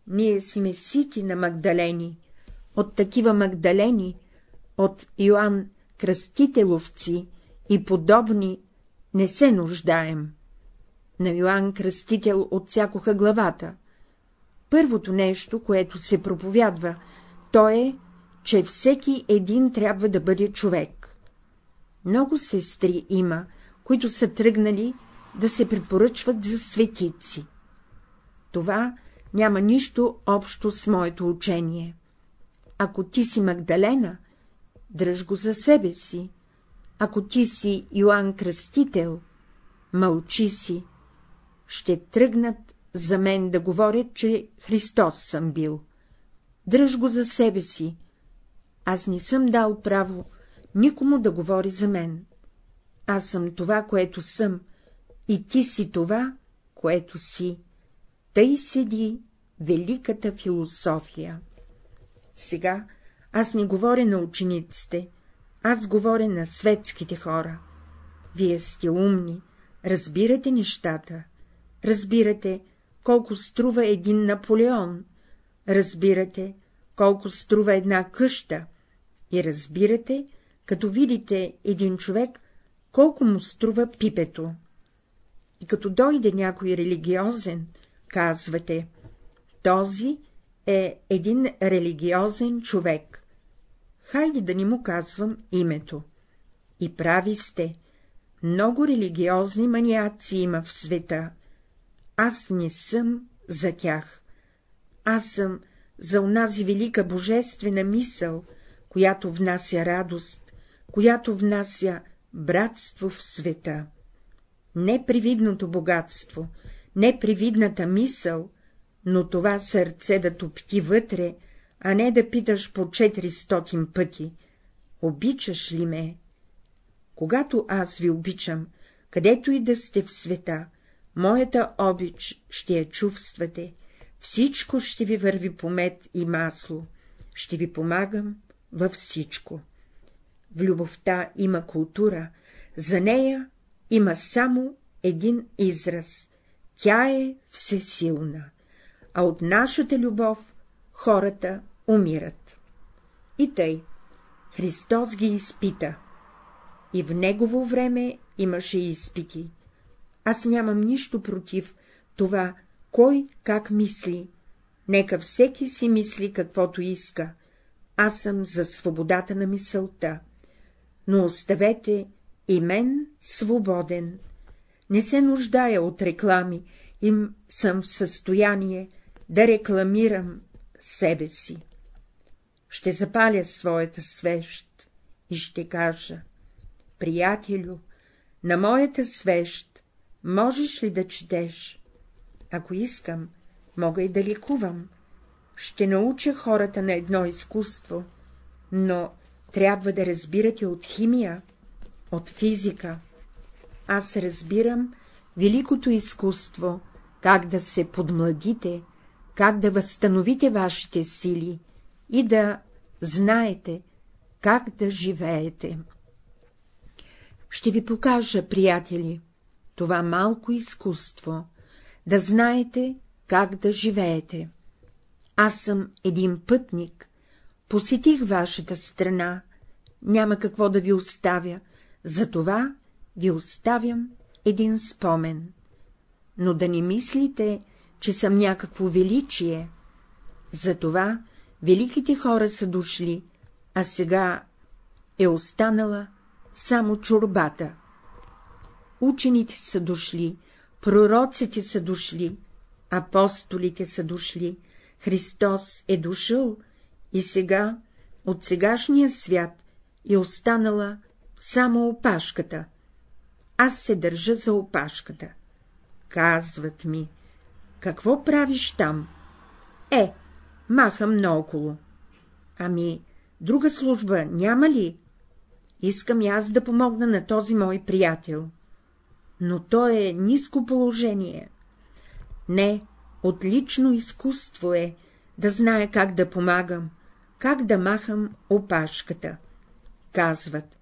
Ние сме сити на Магдалени, от такива Магдалени, от Йоанн Кръстителовци и подобни не се нуждаем. На Йоанн Кръстител отсякоха главата. Първото нещо, което се проповядва, то е, че всеки един трябва да бъде човек. Много сестри има, които са тръгнали да се препоръчват за светици. Това няма нищо общо с моето учение. Ако ти си Магдалена, дръж го за себе си. Ако ти си Йоанн Кръстител, мълчи си. Ще тръгнат за мен да говорят, че Христос съм бил. Дръж го за себе си. Аз не съм дал право никому да говори за мен. Аз съм това, което съм, и ти си това, което си. Тъй седи великата философия. Сега аз не говоря на учениците, аз говоря на светските хора. Вие сте умни, разбирате нещата, разбирате, колко струва един Наполеон, разбирате, колко струва една къща, и разбирате, като видите един човек, колко му струва пипето. И като дойде някой религиозен, казвате, този е един религиозен човек. Хайде да ни му казвам името. И прави сте. Много религиозни маниаци има в света. Аз не съм за тях. Аз съм за онази велика божествена мисъл, която внася радост, която внася братство в света. Непривидното богатство, непривидната мисъл, но това сърце да топти вътре, а не да питаш по 400 пъти — обичаш ли ме? Когато аз ви обичам, където и да сте в света, моята обич ще я чувствате, всичко ще ви върви по мед и масло, ще ви помагам във всичко. В любовта има култура, за нея има само един израз — тя е всесилна, а от нашата любов хората умират. И тъй, Христос ги изпита. И в негово време имаше изпити. Аз нямам нищо против това, кой как мисли. Нека всеки си мисли каквото иска. Аз съм за свободата на мисълта. Но оставете и мен свободен. Не се нуждая от реклами, им съм в състояние да рекламирам себе си. Ще запаля своята свещ и ще кажа — приятелю, на моята свещ можеш ли да четеш? Ако искам, мога и да ликувам. Ще науча хората на едно изкуство, но трябва да разбирате от химия, от физика. Аз разбирам великото изкуство, как да се подмладите, как да възстановите вашите сили и да знаете, как да живеете. Ще ви покажа, приятели, това малко изкуство, да знаете, как да живеете. Аз съм един пътник, посетих вашата страна, няма какво да ви оставя, затова ви оставям един спомен. Но да не мислите, че съм някакво величие. Затова великите хора са дошли, а сега е останала само чорбата. Учените са дошли, пророците са дошли, апостолите са дошли, Христос е дошъл и сега от сегашния свят е останала само опашката. Аз се държа за опашката. Казват ми, какво правиш там? Е, махам наоколо. Ами, друга служба няма ли? Искам и аз да помогна на този мой приятел. Но то е ниско положение. Не, отлично изкуство е да знае как да помагам, как да махам опашката. Казват,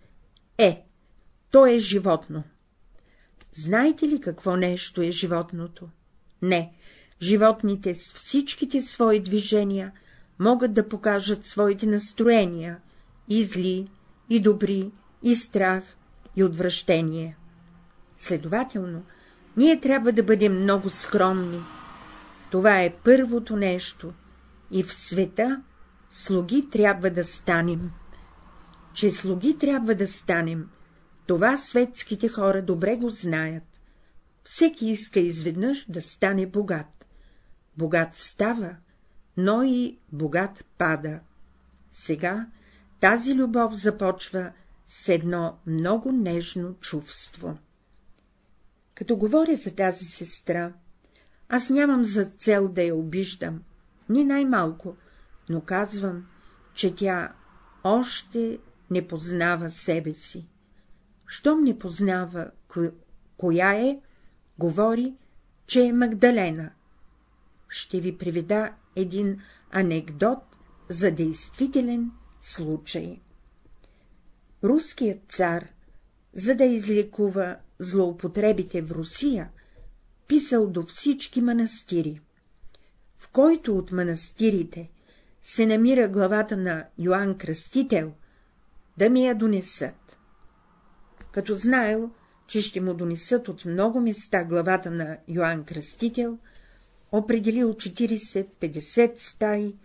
е, то е животно. Знаете ли какво нещо е животното? Не, животните с всичките свои движения могат да покажат своите настроения, и зли, и добри, и страх, и отвращение. Следователно, ние трябва да бъдем много скромни. Това е първото нещо, и в света слуги трябва да станем. Че слуги трябва да станем, това светските хора добре го знаят. Всеки иска изведнъж да стане богат. Богат става, но и богат пада. Сега тази любов започва с едно много нежно чувство. Като говоря за тази сестра, аз нямам за цел да я обиждам, ни най-малко, но казвам, че тя още не познава себе си. Щом не познава ко... коя е, говори, че е Магдалена. ще ви приведа един анекдот за действителен случай. Руският цар, за да излекува злоупотребите в Русия, писал до всички манастири. В който от манастирите се намира главата на Йоанн Кръстител, да ми я донесат. Като знаел, че ще му донесат от много места главата на Йоанн Кръстител, определил 40-50 стаи,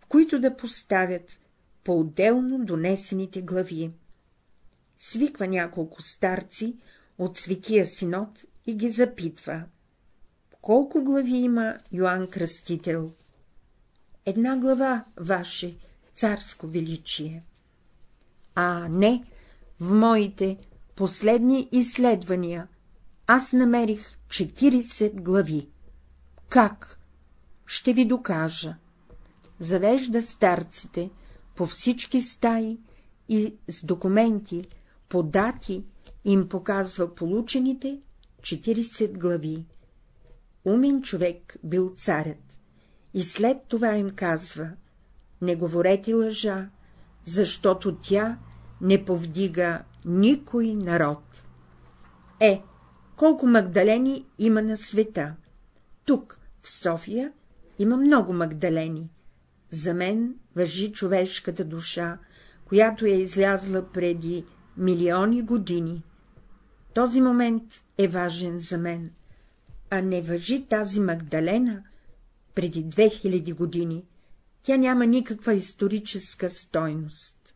в които да поставят по-отделно донесените глави. Свиква няколко старци от Светия Синод и ги запитва. Колко глави има Йоанн Кръстител? Една глава, ваше царско величие. А не, в моите последни изследвания аз намерих 40 глави. Как? Ще ви докажа. Завежда старците по всички стаи и с документи, по дати им показва получените 40 глави. Умен човек бил царят и след това им казва — не говорете лъжа, защото тя не повдига никой народ. Е, колко магдалени има на света? Тук, в София, има много магдалени. За мен въжи човешката душа, която е излязла преди милиони години. Този момент е важен за мен, а не въжи тази Магдалена преди 2000 години. Тя няма никаква историческа стойност.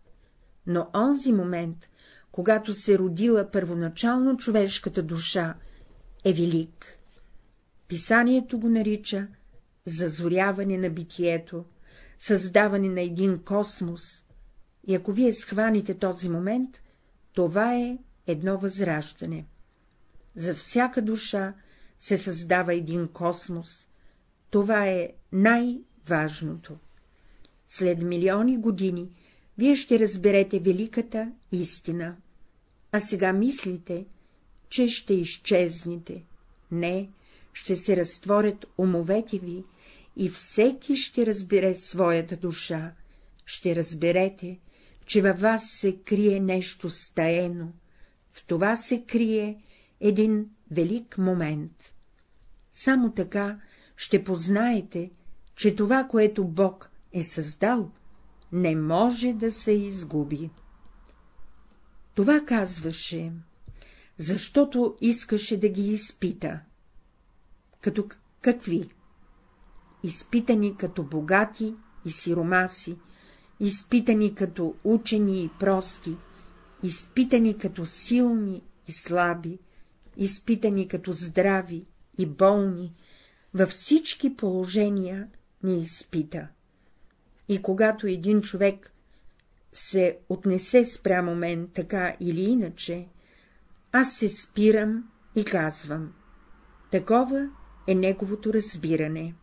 Но онзи момент, когато се родила първоначално човешката душа, е велик. Писанието го нарича зазоряване на битието, създаване на един космос, и ако вие схваните този момент, това е едно възраждане. За всяка душа се създава един космос, това е най-важното. След милиони години вие ще разберете великата истина, а сега мислите, че ще изчезнете. Не, ще се разтворят умовете ви и всеки ще разбере своята душа, ще разберете, че във вас се крие нещо стаено, в това се крие един велик момент. Само така ще познаете, че това, което Бог е създал, не може да се изгуби. Това казваше, защото искаше да ги изпита. Като какви? Изпитани като богати и сиромаси, изпитани като учени и прости, изпитани като силни и слаби, изпитани като здрави и болни, във всички положения ни изпита. И когато един човек се отнесе спрямо мен така или иначе, аз се спирам и казвам. Такова е неговото разбиране.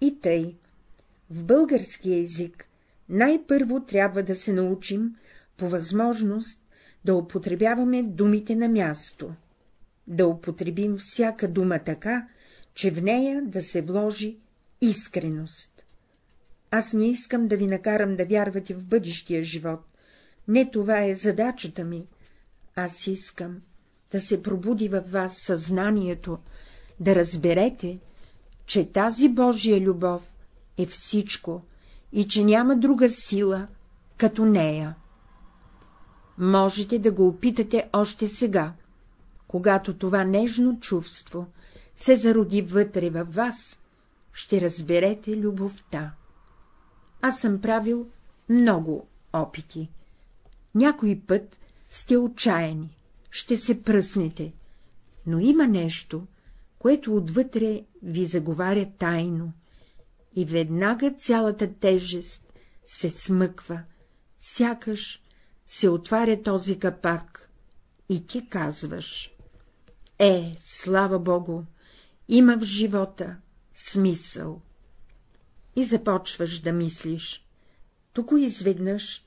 И тъй, в българския език най-първо трябва да се научим, по възможност, да употребяваме думите на място, да употребим всяка дума така, че в нея да се вложи искреност. Аз не искам да ви накарам да вярвате в бъдещия живот, не това е задачата ми, аз искам да се пробуди във вас съзнанието, да разберете, че тази Божия любов е всичко и че няма друга сила като нея. Можете да го опитате още сега, когато това нежно чувство се зароди вътре във вас, ще разберете любовта. Аз съм правил много опити. Някой път сте отчаяни, ще се пръснете, но има нещо, което отвътре ви заговаря тайно, и веднага цялата тежест се смъква, сякаш се отваря този капак, и ти казваш — е, слава Богу, има в живота смисъл. И започваш да мислиш. Тук изведнъж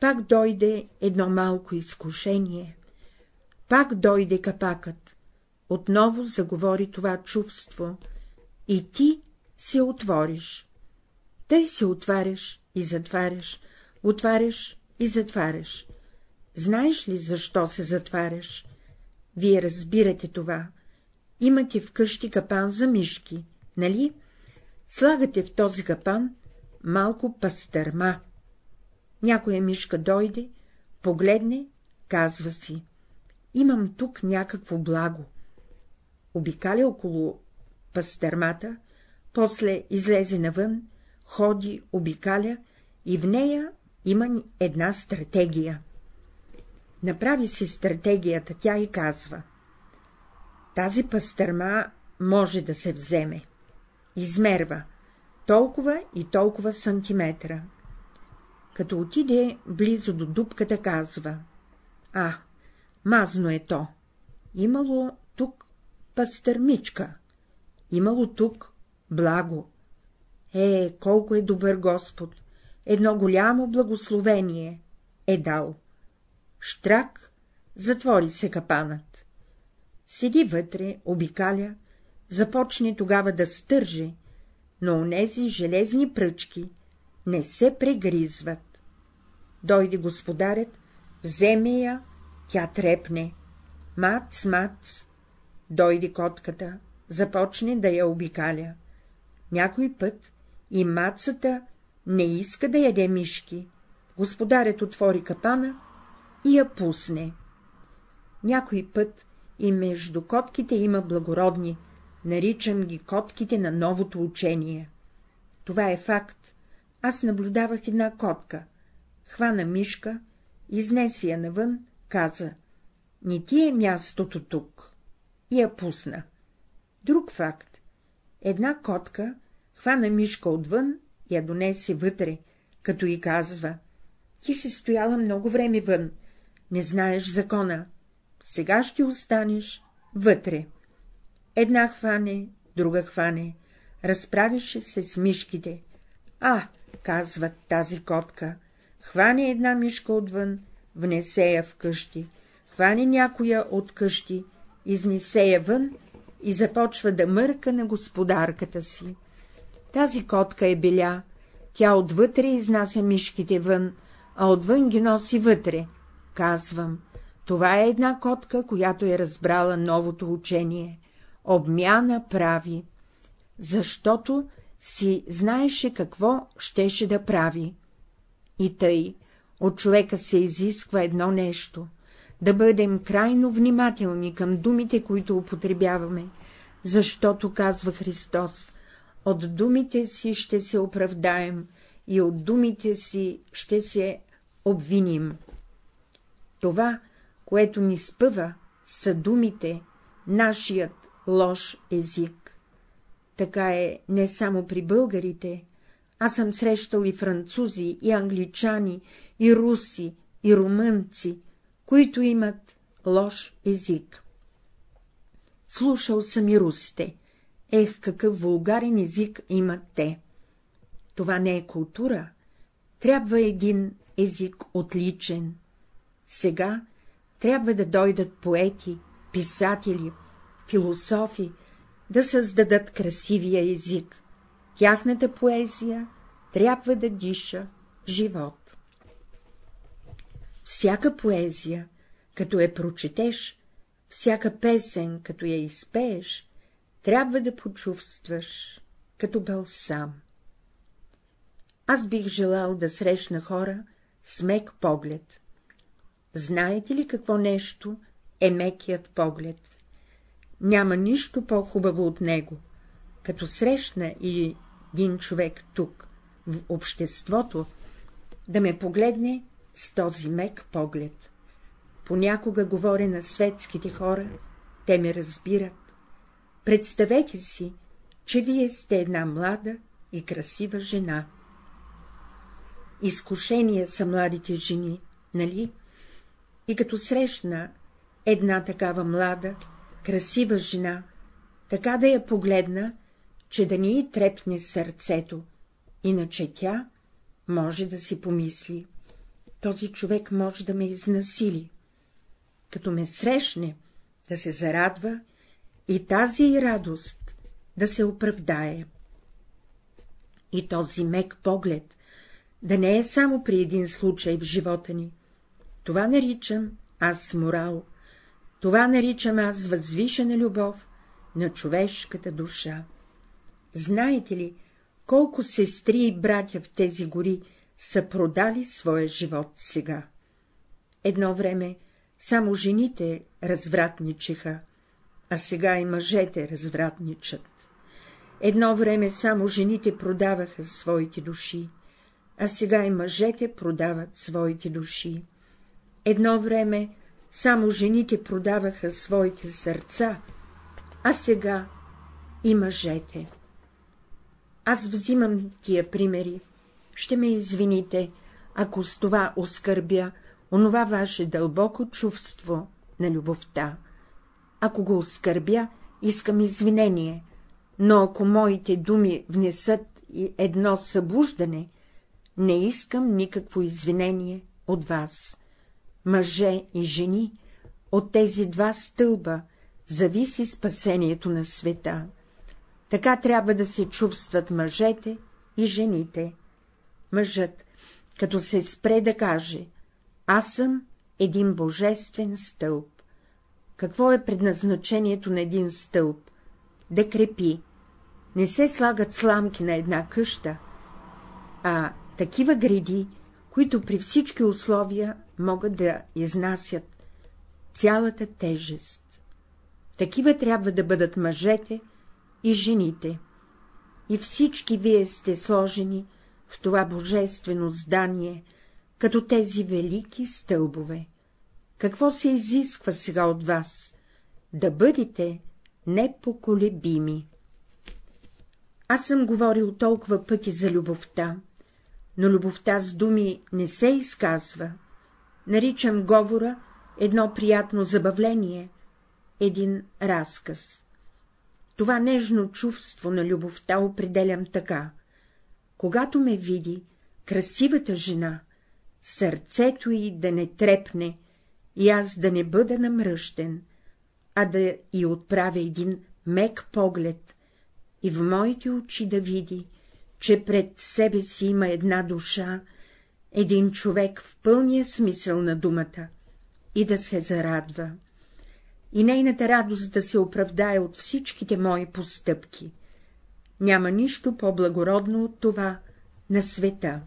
пак дойде едно малко изкушение, пак дойде капакът, отново заговори това чувство, и ти си отвориш. Тъй си отваряш и затваряш, отваряш и затваряш. Знаеш ли, защо се затваряш? Вие разбирате това. Имате вкъщи капан за мишки, нали? Слагате в този капан малко пастърма. Някоя мишка дойде, погледне, казва си. Имам тук някакво благо. Обикаля около пастърмата, после излезе навън, ходи, обикаля и в нея има една стратегия. Направи си стратегията, тя и казва. Тази пастърма може да се вземе. Измерва толкова и толкова сантиметра. Като отиде близо до дупката, казва. А, мазно е то. Имало тук пастърмичка. Имало тук благо. Е, колко е добър Господ! Едно голямо благословение е дал. Штрак, затвори се капанът. Седи вътре, обикаля, започне тогава да стърже, но онези железни пръчки не се прегризват. Дойде господарят, вземе я, тя трепне. Мац, мац. Дойде котката, започне да я обикаля. Някой път и мацата не иска да яде мишки. Господарят отвори капана и я пусне. Някой път и между котките има благородни, наричам ги котките на новото учение. Това е факт. Аз наблюдавах една котка. Хвана мишка, изнеси я навън, каза — не ти е мястото тук. И я пусна. Друг факт. Една котка хвана мишка отвън я донесе вътре, като и казва — ти си стояла много време вън, не знаеш закона, сега ще останеш вътре. Една хване, друга хване, разправяше се с мишките. А, казва тази котка, хване една мишка отвън, внесе я в къщи, хване някоя от къщи, изнесе я вън и започва да мърка на господарката си. Тази котка е беля, тя отвътре изнася мишките вън, а отвън ги носи вътре. Казвам, това е една котка, която е разбрала новото учение. Обмяна прави, защото си знаеше какво щеше да прави. И тъй, от човека се изисква едно нещо — да бъдем крайно внимателни към думите, които употребяваме, защото, казва Христос, от думите си ще се оправдаем и от думите си ще се обвиним. Това, което ни спъва, са думите, нашият лош език. Така е не само при българите, аз съм срещал и французи, и англичани, и руси, и румънци, които имат лош език. Слушал съм и русите. Ех, какъв вулгарен език имат те. Това не е култура. Трябва един език отличен. Сега трябва да дойдат поети, писатели, философи, да създадат красивия език. Тяхната поезия трябва да диша живот. Всяка поезия, като я прочетеш, всяка песен, като я изпееш, трябва да почувстваш като бълсам. Аз бих желал да срещна хора с мек поглед. Знаете ли какво нещо е мекият поглед? Няма нищо по-хубаво от него. Като срещна и един човек тук, в обществото, да ме погледне с този мек поглед. Понякога говоря на светските хора, те ме разбират. Представете си, че вие сте една млада и красива жена. Изкушения са младите жени, нали? И като срещна една такава млада, красива жена, така да я погледна, че да ни трепне сърцето, иначе тя може да си помисли. Този човек може да ме изнасили. Като ме срещне, да се зарадва и тази радост да се оправдае. И този мек поглед да не е само при един случай в живота ни. Това наричам аз морал, това наричам аз възвишена любов на човешката душа. Знаете ли, колко сестри и братя в тези гори са продали своя живот сега? Едно време само жените развратничеха, а сега и мъжете развратничат. Едно време само жените продаваха своите души, а сега и мъжете продават своите души. Едно време само жените продаваха своите сърца, а сега и мъжете. Аз взимам тия примери. Ще ме извините, ако с това оскърбя онова ваше дълбоко чувство на любовта. Ако го оскърбя, искам извинение, но ако моите думи внесат едно събуждане, не искам никакво извинение от вас. Мъже и жени, от тези два стълба зависи спасението на света. Така трябва да се чувстват мъжете и жените. Мъжът, като се спре да каже, аз съм един божествен стълб. Какво е предназначението на един стълб? Да крепи. Не се слагат сламки на една къща, а такива гради, които при всички условия могат да изнасят цялата тежест. Такива трябва да бъдат мъжете и жените. И всички вие сте сложени в това божествено здание, като тези велики стълбове. Какво се изисква сега от вас? Да бъдете непоколебими. Аз съм говорил толкова пъти за любовта, но любовта с думи не се изказва. Наричам говора едно приятно забавление, един разказ. Това нежно чувство на любовта определям така. Когато ме види красивата жена, сърцето й да не трепне и аз да не бъда намръщен, а да й отправя един мек поглед и в моите очи да види, че пред себе си има една душа, един човек в пълния смисъл на думата, и да се зарадва, и нейната радост да се оправдае от всичките мои постъпки. Няма нищо по-благородно от това на света.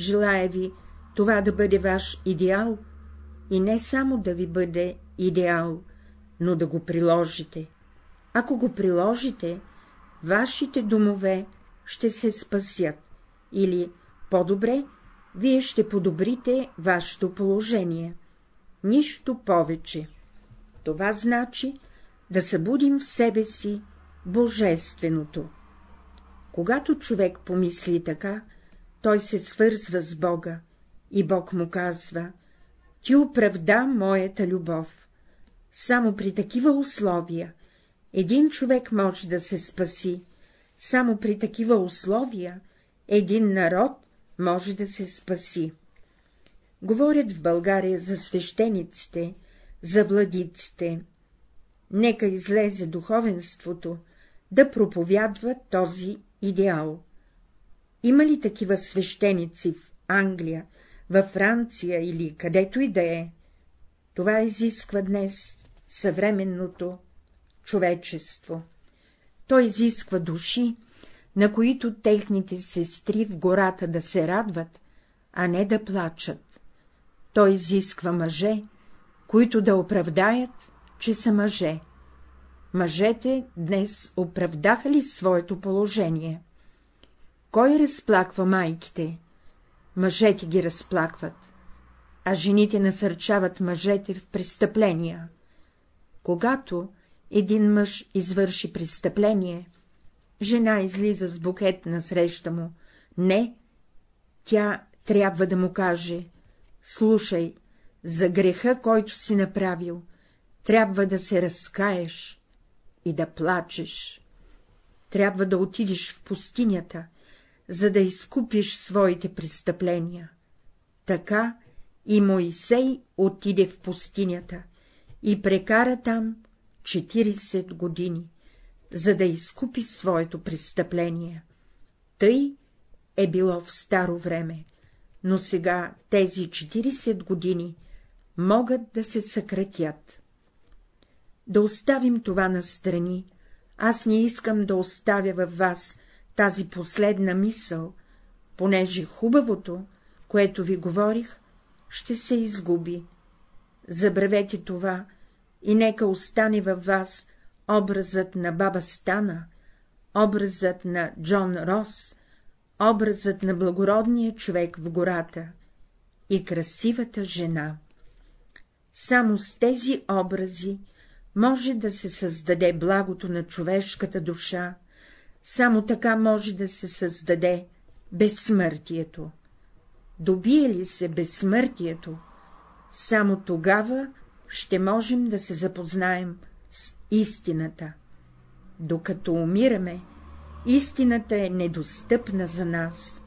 Желая ви това да бъде ваш идеал, и не само да ви бъде идеал, но да го приложите. Ако го приложите, вашите домове ще се спасят, или, по-добре, вие ще подобрите вашето положение. Нищо повече. Това значи да събудим в себе си божественото. Когато човек помисли така, той се свързва с Бога, и Бог му казва — ти оправда моята любов. Само при такива условия един човек може да се спаси, само при такива условия един народ може да се спаси. Говорят в България за свещениците, за владиците. Нека излезе духовенството да проповядва този идеал. Има ли такива свещеници в Англия, във Франция или където и да е? Това изисква днес съвременното човечество. Той изисква души, на които техните сестри в гората да се радват, а не да плачат. Той изисква мъже, които да оправдаят, че са мъже. Мъжете днес оправдаха ли своето положение? Кой разплаква майките? Мъжете ги разплакват, а жените насърчават мъжете в престъпления. Когато един мъж извърши престъпление, жена излиза с букет насреща му. Не, тя трябва да му каже — слушай, за греха, който си направил, трябва да се разкаеш и да плачеш. Трябва да отидеш в пустинята, за да изкупиш своите престъпления. Така и Моисей отиде в пустинята и прекара там 40 години, за да изкупи своето престъпление. Тъй е било в старо време, но сега тези 40 години могат да се съкратят. Да оставим това настрани, аз не искам да оставя във вас тази последна мисъл, понеже хубавото, което ви говорих, ще се изгуби. Забравете това и нека остане във вас образът на баба Стана, образът на Джон Рос, образът на благородния човек в гората и красивата жена. Само с тези образи може да се създаде благото на човешката душа, само така може да се създаде безсмъртието. Добие ли се безсмъртието, само тогава ще можем да се запознаем с истината. Докато умираме, истината е недостъпна за нас.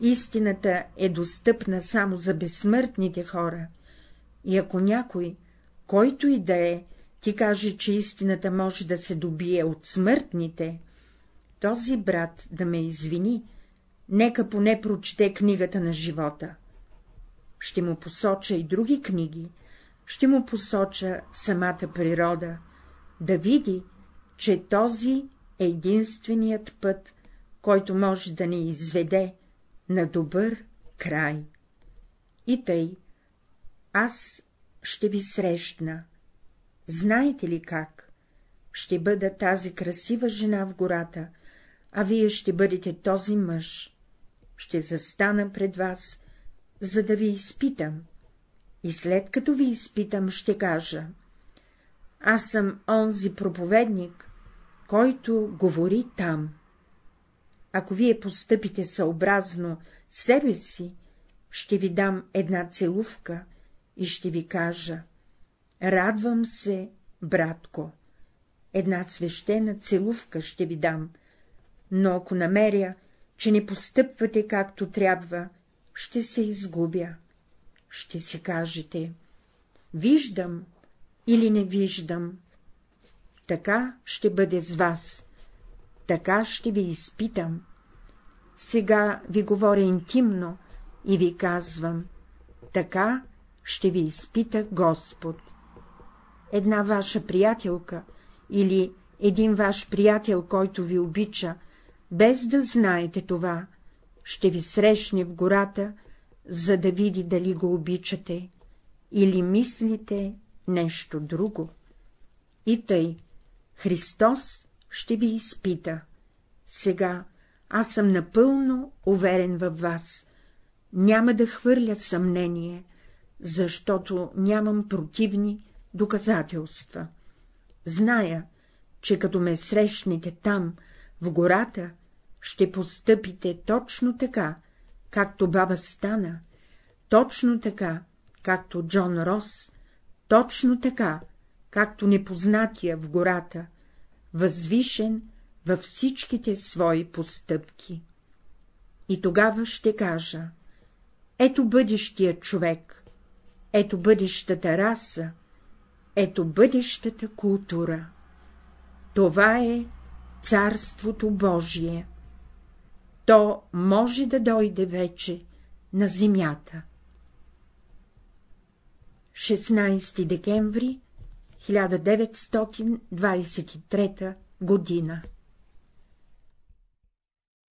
Истината е достъпна само за безсмъртните хора, и ако някой, който и да е, ти каже, че истината може да се добие от смъртните, този брат да ме извини, нека поне прочете книгата на живота. Ще му посоча и други книги, ще му посоча самата природа, да види, че този е единственият път, който може да ни изведе на добър край. И тъй, аз ще ви срещна. Знаете ли как? Ще бъда тази красива жена в гората, а вие ще бъдете този мъж. Ще застана пред вас, за да ви изпитам. И след като ви изпитам, ще кажа. Аз съм онзи проповедник, който говори там. Ако вие постъпите съобразно себе си, ще ви дам една целувка и ще ви кажа — радвам се, братко. Една свещена целувка ще ви дам, но ако намеря, че не постъпвате както трябва, ще се изгубя. Ще си кажете — виждам или не виждам. Така ще бъде с вас, така ще ви изпитам. Сега ви говоря интимно и ви казвам — така ще ви изпита Господ. Една ваша приятелка или един ваш приятел, който ви обича, без да знаете това, ще ви срещне в гората, за да види дали го обичате или мислите нещо друго. И тъй, Христос ще ви изпита. Сега аз съм напълно уверен във вас. Няма да хвърля съмнение, защото нямам противни доказателства. Зная, че като ме срещнете там, в гората, ще постъпите точно така, както баба стана, точно така, както Джон Рос, точно така, както непознатия в гората, възвишен във всичките свои постъпки. И тогава ще кажа, ето бъдещия човек, ето бъдещата раса, ето бъдещата култура. Това е Царството Божие. То може да дойде вече на земята. 16 декември 1923 година